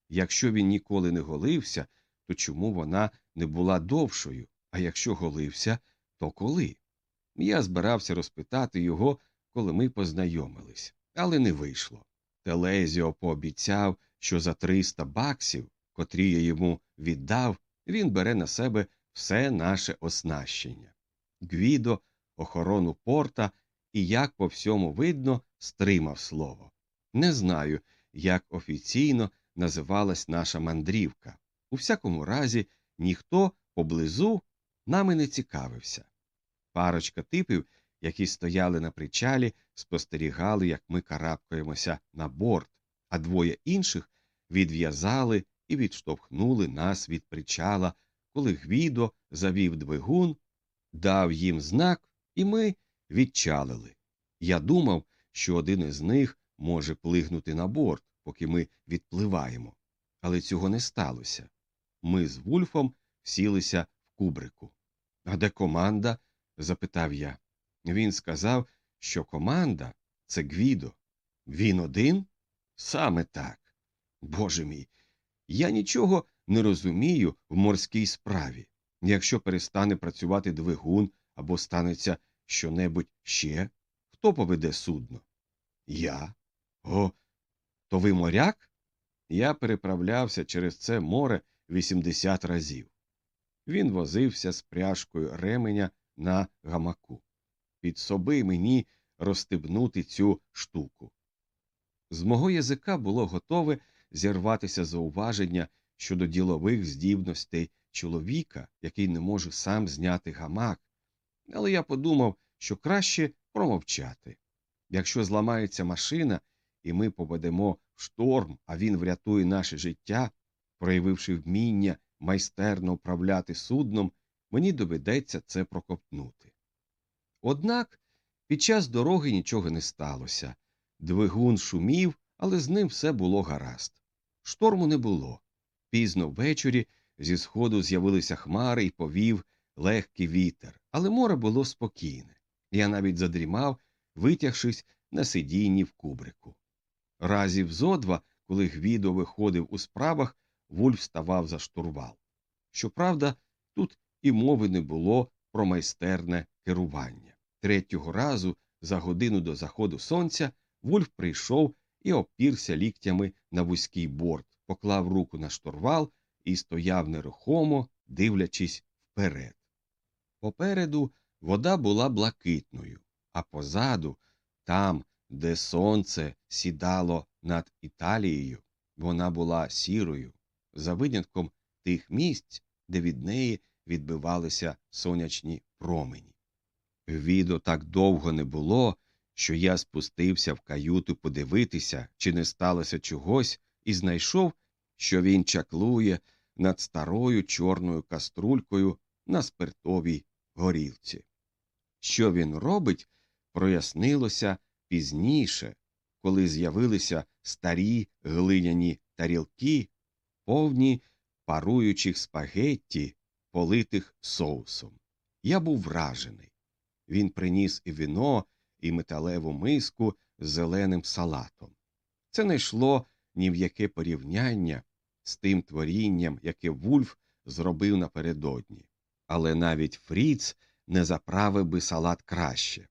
Якщо він ніколи не голився, то чому вона не була довшою, а якщо голився, то коли? Я збирався розпитати його, коли ми познайомились, але не вийшло. Телезіо пообіцяв, що за 300 баксів, котрі я йому віддав, він бере на себе все наше оснащення. Гвідо, охорону порта і, як по всьому видно, стримав слово. Не знаю, як офіційно називалась наша мандрівка. У всякому разі, ніхто поблизу нами не цікавився. Парочка типів, які стояли на причалі, спостерігали, як ми карабкаємося на борт, а двоє інших відв'язали і відштовхнули нас від причала, коли Гвідо завів двигун, дав їм знак, і ми відчалили. Я думав, що один із них може плигнути на борт, поки ми відпливаємо. Але цього не сталося. Ми з Вульфом сілися в кубрику. А де команда? запитав я. Він сказав, що команда це Гвідо. Він один? Саме так. Боже мій, я нічого не розумію в морській справі. Якщо перестане працювати двигун або станеться щонебудь ще, хто поведе судно? Я. О, то ви моряк? Я переправлявся через це море 80 разів. Він возився з пряжкою ременя на гамаку. Підсоби мені розстебнути цю штуку. З мого язика було готове зірватися зауваження щодо ділових здібностей чоловіка, який не може сам зняти гамак. але я подумав, що краще промовчати. Якщо зламається машина, і ми попадемо в шторм, а він врятує наше життя, проявивши вміння майстерно управляти судном, мені доведеться це прокопнути. Однак під час дороги нічого не сталося. Двигун шумів, але з ним все було гаразд. Шторму не було. Пізно ввечері зі сходу з'явилися хмари і повів легкий вітер, але море було спокійне. Я навіть задрімав, витягшись на сидінні в кубрику. Разів зо два, коли Гвідо виходив у справах, Вульф ставав за штурвал. Щоправда, тут і мови не було про майстерне керування. Третього разу, за годину до заходу сонця, Вульф прийшов і опірся ліктями на вузький борт, поклав руку на штурвал і стояв нерухомо, дивлячись вперед. Попереду вода була блакитною, а позаду, там, де сонце сідало над Італією, вона була сірою, за винятком тих місць, де від неї відбивалися сонячні промені. Відо так довго не було, що я спустився в каюту подивитися, чи не сталося чогось, і знайшов, що він чаклує над старою чорною каструлькою на спиртовій горілці. Що він робить, прояснилося пізніше, коли з'явилися старі глиняні тарілки, повні паруючих спагетті, политих соусом. Я був вражений. Він приніс і вино, і металеву миску з зеленим салатом. Це не йшло ні в яке порівняння з тим творінням, яке Вульф зробив напередодні. Але навіть Фріц не заправив би салат краще.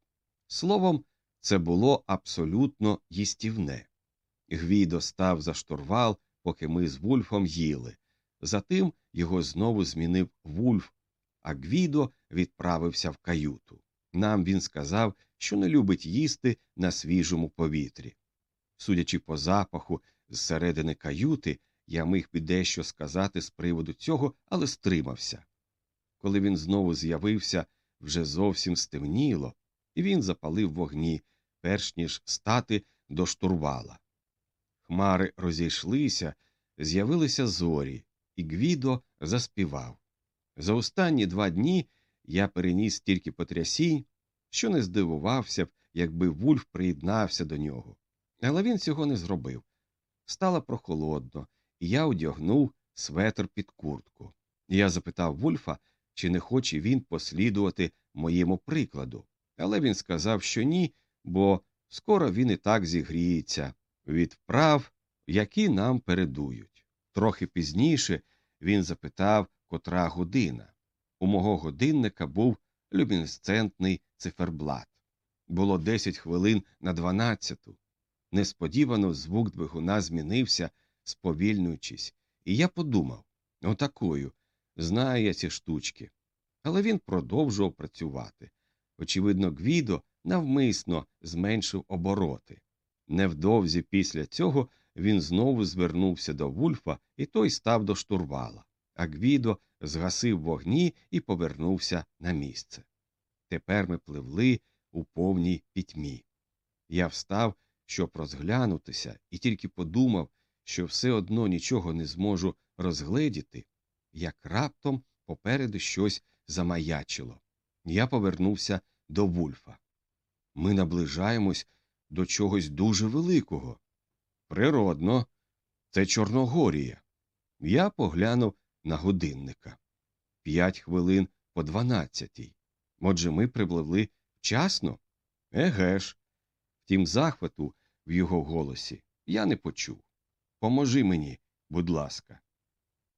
Словом, це було абсолютно їстівне. Гвідо став за штурвал, поки ми з Вульфом їли. Затим його знову змінив Вульф, а Гвідо відправився в каюту. Нам він сказав, що не любить їсти на свіжому повітрі. Судячи по запаху зсередини каюти, я міг би дещо сказати з приводу цього, але стримався. Коли він знову з'явився, вже зовсім стемніло, і він запалив вогні, перш ніж стати до штурвала. Хмари розійшлися, з'явилися зорі, і Гвідо заспівав. За останні два дні я переніс стільки потрясінь, що не здивувався б, якби Вульф приєднався до нього. Але він цього не зробив. Стало прохолодно, і я одягнув светр під куртку. Я запитав Вульфа, чи не хоче він послідувати моєму прикладу, але він сказав, що ні, бо скоро він і так зігріється від вправ, які нам передують. Трохи пізніше він запитав, котра година. У мого годинника був люмінесцентний циферблат. Було десять хвилин на дванадцяту. Несподівано звук двигуна змінився, сповільнюючись, і я подумав отакою, знаю я ці штучки. Але він продовжував працювати. Очевидно, Гвідо навмисно зменшив обороти. Невдовзі після цього він знову звернувся до Вульфа, і той став до штурвала, а Гвідо згасив вогні і повернувся на місце. Тепер ми пливли у повній пітьмі. Я встав, щоб розглянутися, і тільки подумав, що все одно нічого не зможу розгледіти, як раптом попереду щось замаячило. Я повернувся до Вульфа. Ми наближаємось до чогось дуже великого. Природно, це Чорногорія. Я поглянув на годинника. П'ять хвилин по дванадцятій. Отже, ми припливли вчасно? Еге ж. Втім, захвату в його голосі я не почув. Поможи мені, будь ласка.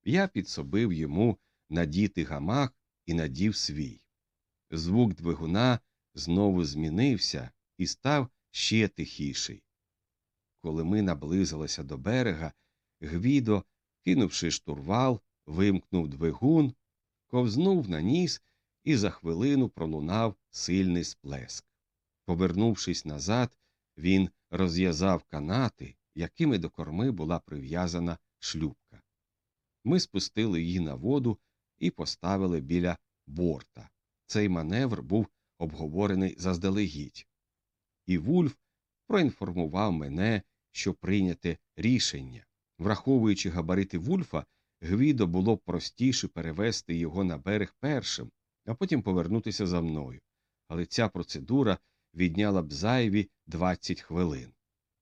Я підсобив йому надіти гамак і надів свій. Звук двигуна знову змінився і став ще тихіший. Коли ми наблизилися до берега, Гвідо, кинувши штурвал, вимкнув двигун, ковзнув на ніс і за хвилину пролунав сильний сплеск. Повернувшись назад, він розв'язав канати, якими до корми була прив'язана шлюпка. Ми спустили її на воду і поставили біля борта. Цей маневр був обговорений заздалегідь. І Вульф проінформував мене, що прийняте рішення. Враховуючи габарити Вульфа, Гвідо було б простіше перевести його на берег першим, а потім повернутися за мною. Але ця процедура відняла б зайві 20 хвилин.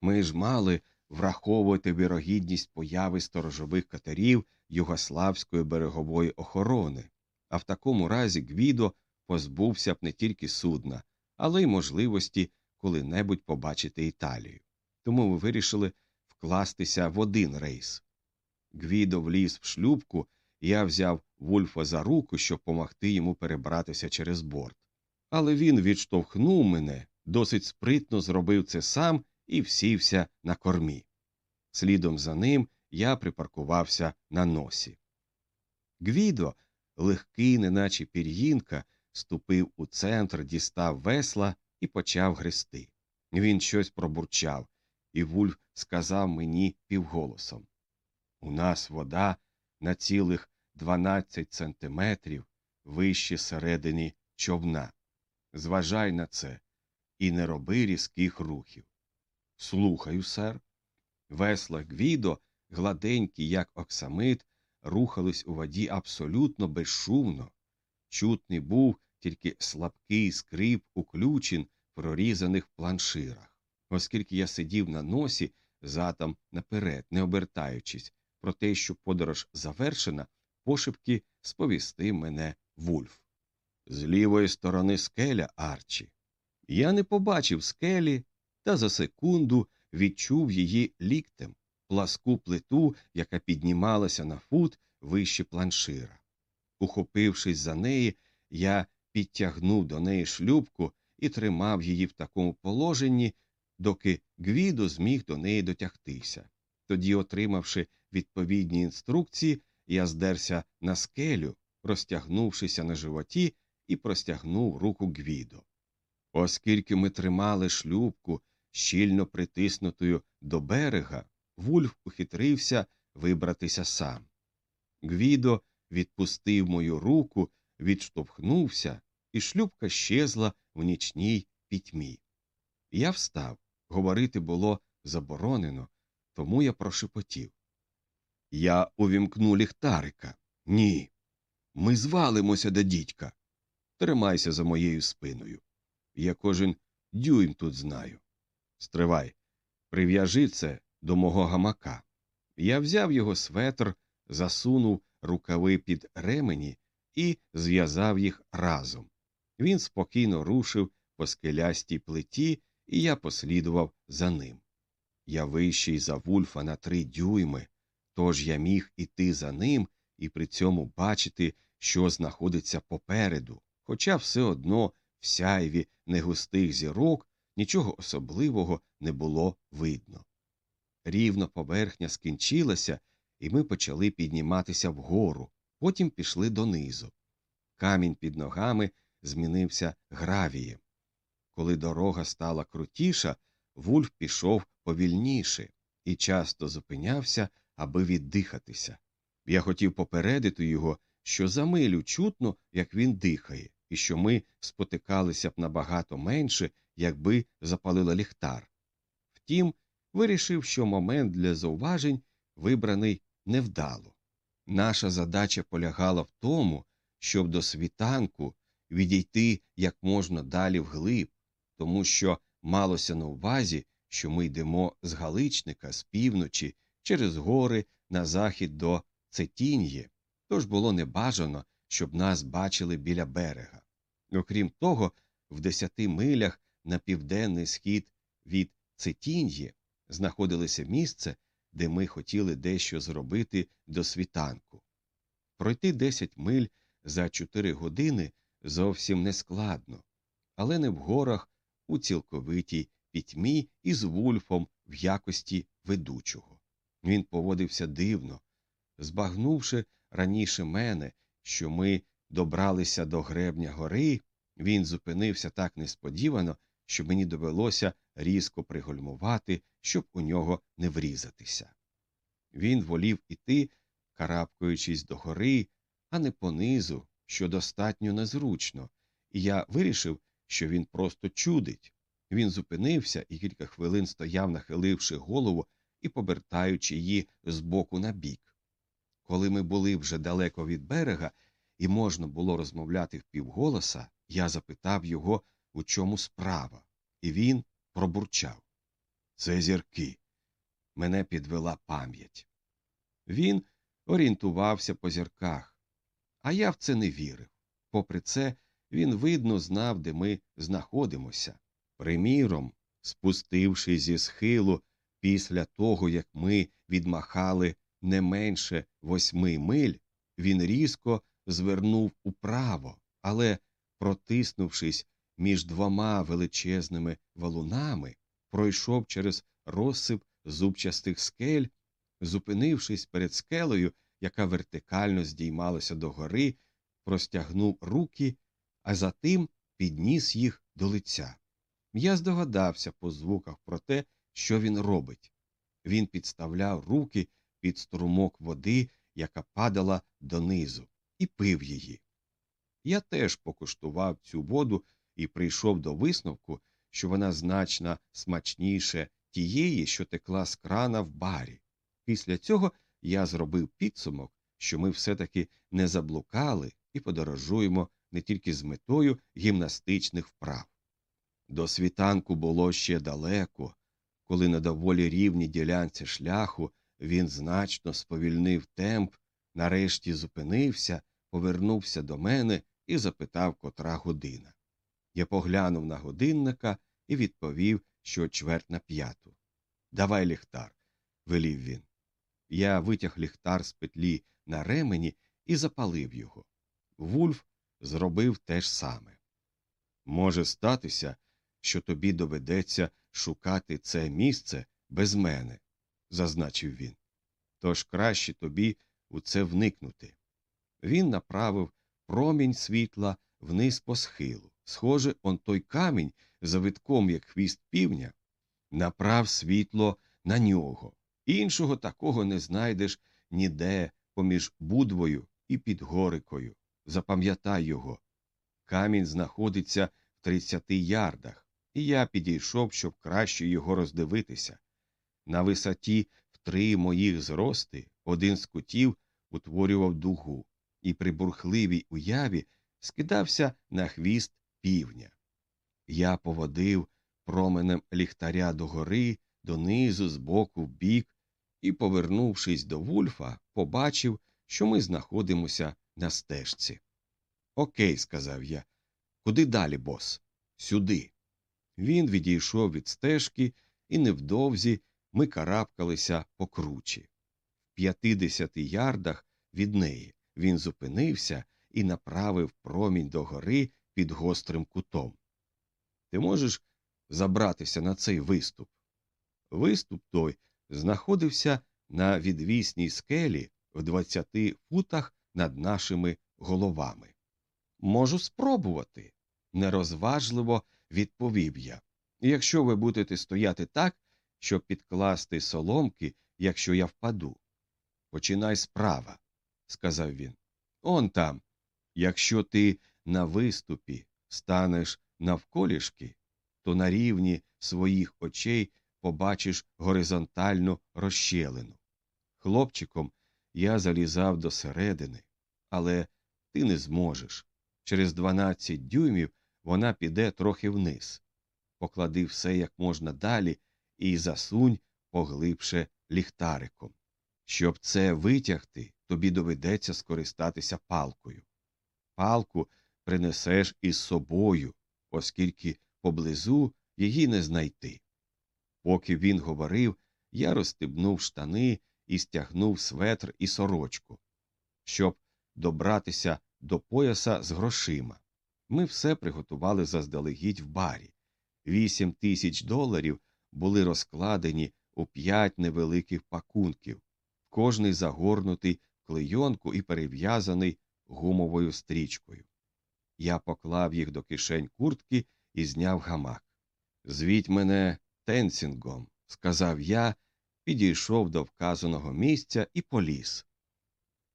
Ми ж мали враховувати вірогідність появи сторожових катерів Югославської берегової охорони, а в такому разі Гвідо позбувся б не тільки судна, але й можливості коли-небудь побачити Італію. Тому ми вирішили вкластися в один рейс. Гвідо вліз в шлюбку, і я взяв Вульфа за руку, щоб помогти йому перебратися через борт. Але він відштовхнув мене, досить спритно зробив це сам і всівся на кормі. Слідом за ним я припаркувався на носі. Гвідо, легкий, неначе пір'їнка, ступив у центр, дістав весла і почав грести. Він щось пробурчав, і Вульф сказав мені півголосом У нас вода на цілих 12 сантиметрів вище середини човна. Зважай на це і не роби різких рухів. Слухаю, сер. Весла Гвідо, гладенькі, як оксамит, рухались у воді абсолютно безшумно. Чутний був тільки слабкий скрип прорізаних в планширах. Оскільки я сидів на носі, задом наперед, не обертаючись, про те, що подорож завершена, пошепки сповістив мене Вульф. З лівої сторони скеля Арчі. Я не побачив скелі, та за секунду відчув її ліктем, пласку плиту, яка піднімалася на фут вище планшира. Ухопившись за неї, я підтягнув до неї шлюбку і тримав її в такому положенні, доки Гвідо зміг до неї дотягтися. Тоді, отримавши відповідні інструкції, я здерся на скелю, розтягнувшися на животі, і простягнув руку Гвідо. Оскільки ми тримали шлюбку, щільно притиснутою до берега, Вульф ухитрився вибратися сам. Гвідо відпустив мою руку, відштовхнувся, і шлюбка щезла в нічній пітьмі. Я встав. Говорити було заборонено, тому я прошепотів. Я увімкну ліхтарика. Ні. Ми звалимося до дідька. Тримайся за моєю спиною. Я кожен дюйм тут знаю. Стривай, прив'яжи це до мого гамака. Я взяв його светр, засунув рукави під ремені і зв'язав їх разом. Він спокійно рушив по скелястій плиті, і я послідував за ним. Я вищий за вульфа на три дюйми, тож я міг іти за ним і при цьому бачити, що знаходиться попереду, хоча все одно в сяйві негустих зірок нічого особливого не було видно. Рівно поверхня скінчилася, і ми почали підніматися вгору, потім пішли донизу. Камінь під ногами змінився гравієм. Коли дорога стала крутіша, Вульф пішов повільніше і часто зупинявся, аби віддихатися. Я хотів попередити його, що за милю чутно, як він дихає, і що ми спотикалися б набагато менше, якби запалила ліхтар. Втім, вирішив, що момент для зауважень вибраний невдало. Наша задача полягала в тому, щоб до світанку відійти як можна далі вглиб, тому що малося на увазі, що ми йдемо з Галичника з півночі через гори на захід до Цетін'ї, тож було небажано, щоб нас бачили біля берега. Окрім того, в десяти милях на південний схід від Цетін'ї знаходилося місце, де ми хотіли дещо зробити до світанку. Пройти десять миль за чотири години зовсім не складно, але не в горах у цілковитій пітьмі і з вульфом в якості ведучого. Він поводився дивно, збагнувши раніше мене, що ми добралися до гребня гори, він зупинився так несподівано, що мені довелося різко пригольмувати, щоб у нього не врізатися. Він волів іти, карабкаючись до гори, а не понизу, що достатньо незручно, і я вирішив, що він просто чудить. Він зупинився і кілька хвилин стояв, нахиливши голову і повертаючи її з боку на бік. Коли ми були вже далеко від берега і можна було розмовляти впівголоса, я запитав його, у чому справа, і він пробурчав. Це зірки. Мене підвела пам'ять. Він орієнтувався по зірках, а я в це не вірив. Попри це, він видно знав, де ми знаходимося. Приміром, спустившись зі схилу після того, як ми відмахали не менше восьми миль, він різко звернув управо, але, протиснувшись між двома величезними валунами, пройшов через розсип зубчастих скель, зупинившись перед скелею, яка вертикально здіймалася догори, простягнув руки, а затим підніс їх до лиця. Я здогадався по звуках про те, що він робить. Він підставляв руки під струмок води, яка падала донизу, і пив її. Я теж покуштував цю воду і прийшов до висновку, що вона значно смачніше тієї, що текла з крана в барі. Після цього я зробив підсумок, що ми все таки не заблукали і подорожуємо не тільки з метою гімнастичних вправ. До світанку було ще далеко, коли на доволі рівній ділянці шляху він значно сповільнив темп, нарешті зупинився, повернувся до мене і запитав, котра година. Я поглянув на годинника і відповів, що чверть на п'яту. Давай ліхтар, велів він. Я витяг ліхтар з петлі на ремені і запалив його. Вульф зробив те ж саме. Може статися, що тобі доведеться шукати це місце без мене, зазначив він. Тож краще тобі у це вникнути. Він направив промінь світла вниз по схилу. Схоже, он той камінь, завитком, як хвіст півня, направ світло на нього. Іншого такого не знайдеш ніде поміж будвою і підгорикою. Запам'ятай його. Камінь знаходиться в тридцяти ярдах, і я підійшов, щоб краще його роздивитися. На висоті в три моїх зрости один з кутів утворював дугу, і при бурхливій уяві скидався на хвіст півня. Я поводив променем ліхтаря догори, донизу, збоку, в бік, і, повернувшись до вульфа, побачив, що ми знаходимося на стежці. Окей, сказав я. Куди далі, бос? Сюди. Він відійшов від стежки, і невдовзі ми карабкалися по кручі. В п'ятидесяти ярдах від неї він зупинився і направив промінь догори під гострим кутом. Ти можеш забратися на цей виступ? Виступ той знаходився на відвісній скелі в двадцяти футах над нашими головами. Можу спробувати, нерозважливо відповів я. Якщо ви будете стояти так, щоб підкласти соломки, якщо я впаду. Починай справа, сказав він. Он там. Якщо ти на виступі станеш навколішки, то на рівні своїх очей побачиш горизонтальну розщелину. Хлопчиком я залізав до середини, але ти не зможеш. Через 12 дюймів вона піде трохи вниз. Поклади все як можна далі і засунь поглибше ліхтариком. Щоб це витягти, тобі доведеться скористатися палкою. Палку принесеш із собою, оскільки поблизу її не знайти. Поки він говорив, я розстебнув штани і стягнув светр і сорочку, щоб добратися до пояса з грошима. Ми все приготували заздалегідь в барі. Вісім тисяч доларів були розкладені у п'ять невеликих пакунків, кожний загорнутий клейонку і перев'язаний гумовою стрічкою. Я поклав їх до кишень куртки і зняв гамак. Звіть мене Тенсінгом, сказав я, підійшов до вказаного місця і поліз.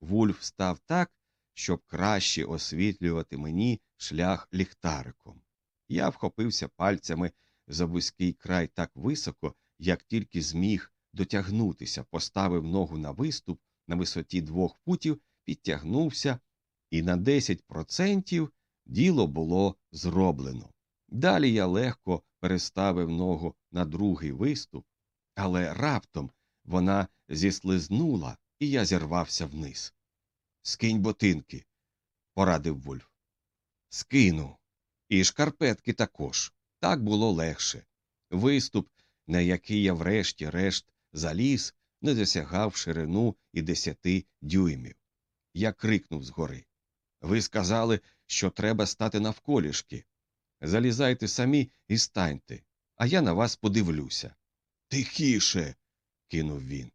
Вульф став так, щоб краще освітлювати мені шлях ліхтариком. Я вхопився пальцями за вузький край так високо, як тільки зміг дотягнутися, поставив ногу на виступ на висоті двох футів, підтягнувся, і на 10% діло було зроблено. Далі я легко переставив ногу на другий виступ, але раптом вона зіслизнула, і я зірвався вниз. Скинь ботинки, порадив Вульф. Скину. І шкарпетки також. Так було легше. Виступ, на який я врешті-решт заліз, не досягав ширину і десяти дюймів. Я крикнув згори. Ви сказали, що треба стати навколішки. Залізайте самі і станьте, а я на вас подивлюся. Тихіше. кинув він.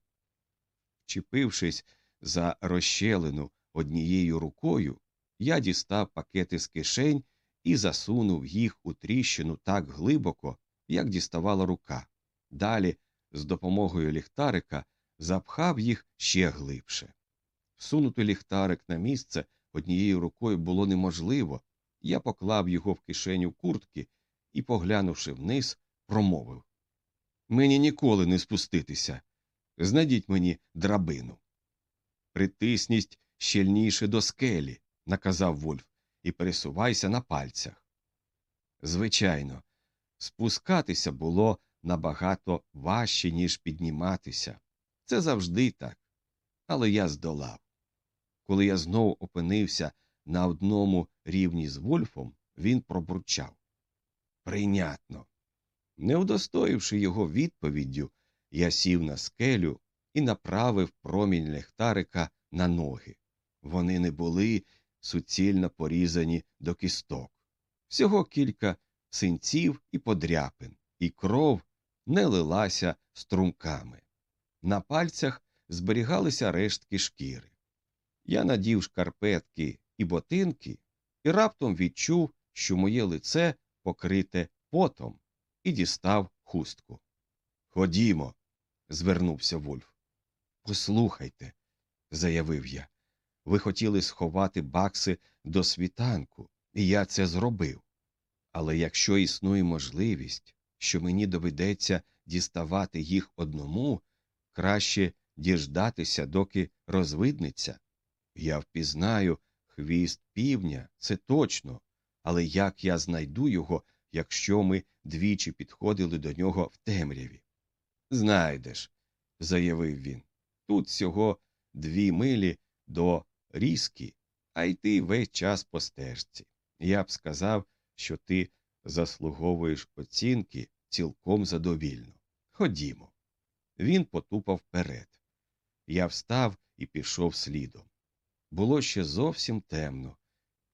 Чіпившись за розщелину однією рукою, я дістав пакети з кишень і засунув їх у тріщину так глибоко, як діставала рука. Далі, з допомогою ліхтарика, запхав їх ще глибше. Всунути ліхтарик на місце однією рукою було неможливо. Я поклав його в кишеню куртки і, поглянувши вниз, промовив Мені ніколи не спуститися. Знайдіть мені драбину. Притисніть щільніше до скелі, наказав Вульф, і пересувайся на пальцях. Звичайно, спускатися було набагато важче, ніж підніматися. Це завжди так. Але я здолав. Коли я знову опинився на одному рівні з Вульфом, він пробурчав. Прийнятно. Не удостоївши його відповіддю, я сів на скелю і направив промінь ліхтарика на ноги. Вони не були суцільно порізані до кісток. Всього кілька синців і подряпин, і кров не лилася струмками. На пальцях зберігалися рештки шкіри. Я надів шкарпетки і ботинки і раптом відчув, що моє лице покрите потом, і дістав хустку. Ходімо, звернувся Вульф. Послухайте, заявив я. Ви хотіли сховати бакси до світанку, і я це зробив. Але якщо існує можливість, що мені доведеться діставати їх одному, краще діждатися, доки розвиднеться. Я впізнаю хвіст півня, це точно, але як я знайду його, якщо ми двічі підходили до нього в темряві? Знайдеш, заявив він. Тут всього дві милі до різки, а йти весь час по стежці. Я б сказав, що ти заслуговуєш оцінки цілком задовільно. Ходімо. Він потупав вперед. Я встав і пішов слідом. Було ще зовсім темно.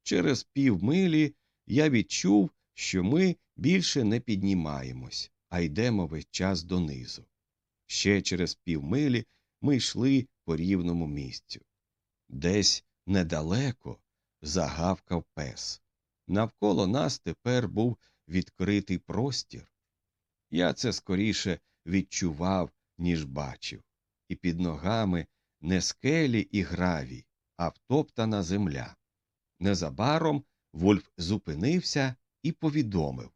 Через півмилі я відчув, що ми більше не піднімаємось, а йдемо весь час донизу. Ще через півмилі ми йшли по рівному місцю. Десь недалеко загавкав пес. Навколо нас тепер був відкритий простір. Я це скоріше відчував, ніж бачив, і під ногами не скелі і гравій, а втоптана земля. Незабаром Вульф зупинився і повідомив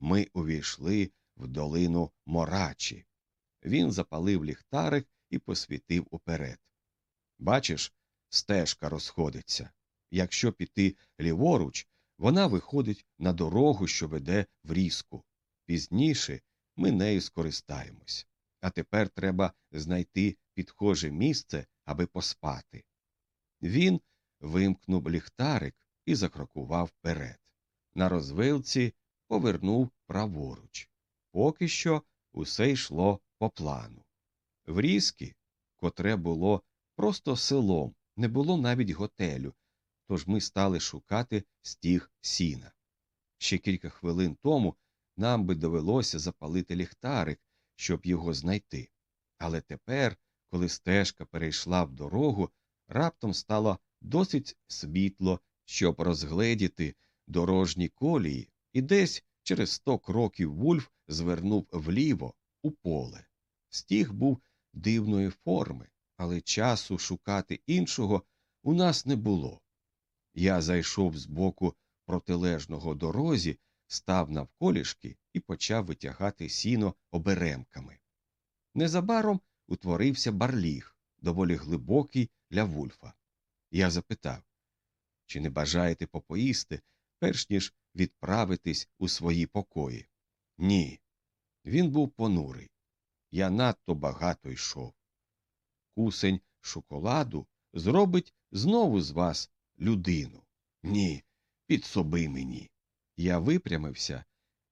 ми увійшли в долину Морачі. Він запалив ліхтарик і посвітив уперед. Бачиш, стежка розходиться. Якщо піти ліворуч, вона виходить на дорогу, що веде в різку. Пізніше ми нею скористаємось. А тепер треба знайти підхоже місце, аби поспати. Він вимкнув ліхтарик і закрокував вперед. На розвилці повернув праворуч. Поки що усе йшло по плану. В Різкі, котре було просто селом, не було навіть готелю, тож ми стали шукати стіг сіна. Ще кілька хвилин тому нам би довелося запалити ліхтарик, щоб його знайти. Але тепер, коли стежка перейшла в дорогу, раптом стало досить світло, щоб розгледіти дорожні колії, і десь через сто кроків Вульф звернув вліво у поле. Стіг був дивної форми, але часу шукати іншого у нас не було. Я зайшов збоку протилежного дорозі, став навколішки і почав витягати сіно оберемками. Незабаром утворився барліг, доволі глибокий для вульфа. Я запитав, чи не бажаєте попоїсти, перш ніж відправитись у свої покої? Ні. Він був понурий. Я надто багато йшов. Кусень шоколаду зробить знову з вас людину. Ні, підсоби мені. Я випрямився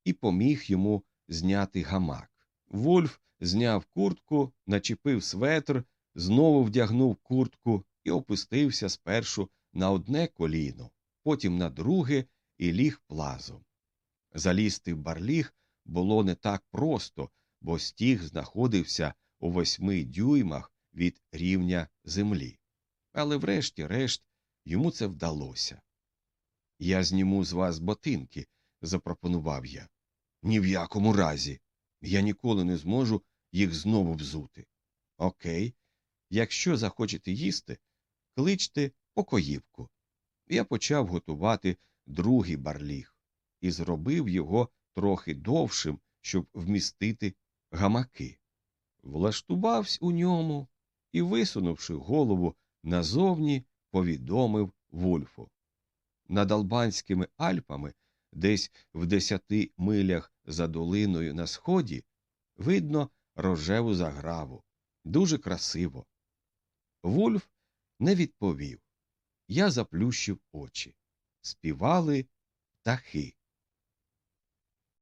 і поміг йому зняти гамак. Вольф зняв куртку, начепив светр, знову вдягнув куртку і опустився спершу на одне коліно, потім на друге і ліг плазом. Залізти в барліг було не так просто, бо стіг знаходився у восьми дюймах від рівня землі. Але врешті-решт йому це вдалося. Я зніму з вас ботинки, запропонував я. Ні в якому разі. Я ніколи не зможу їх знову взути. Окей, якщо захочете їсти, кличте покоївку. Я почав готувати другий барліг і зробив його трохи довшим, щоб вмістити гамаки. Влаштувався у ньому і, висунувши голову назовні, повідомив Вульфу. Над Албанськими Альпами, десь в десяти милях за долиною на сході, видно рожеву заграву. Дуже красиво. Вульф не відповів. Я заплющив очі. Співали птахи.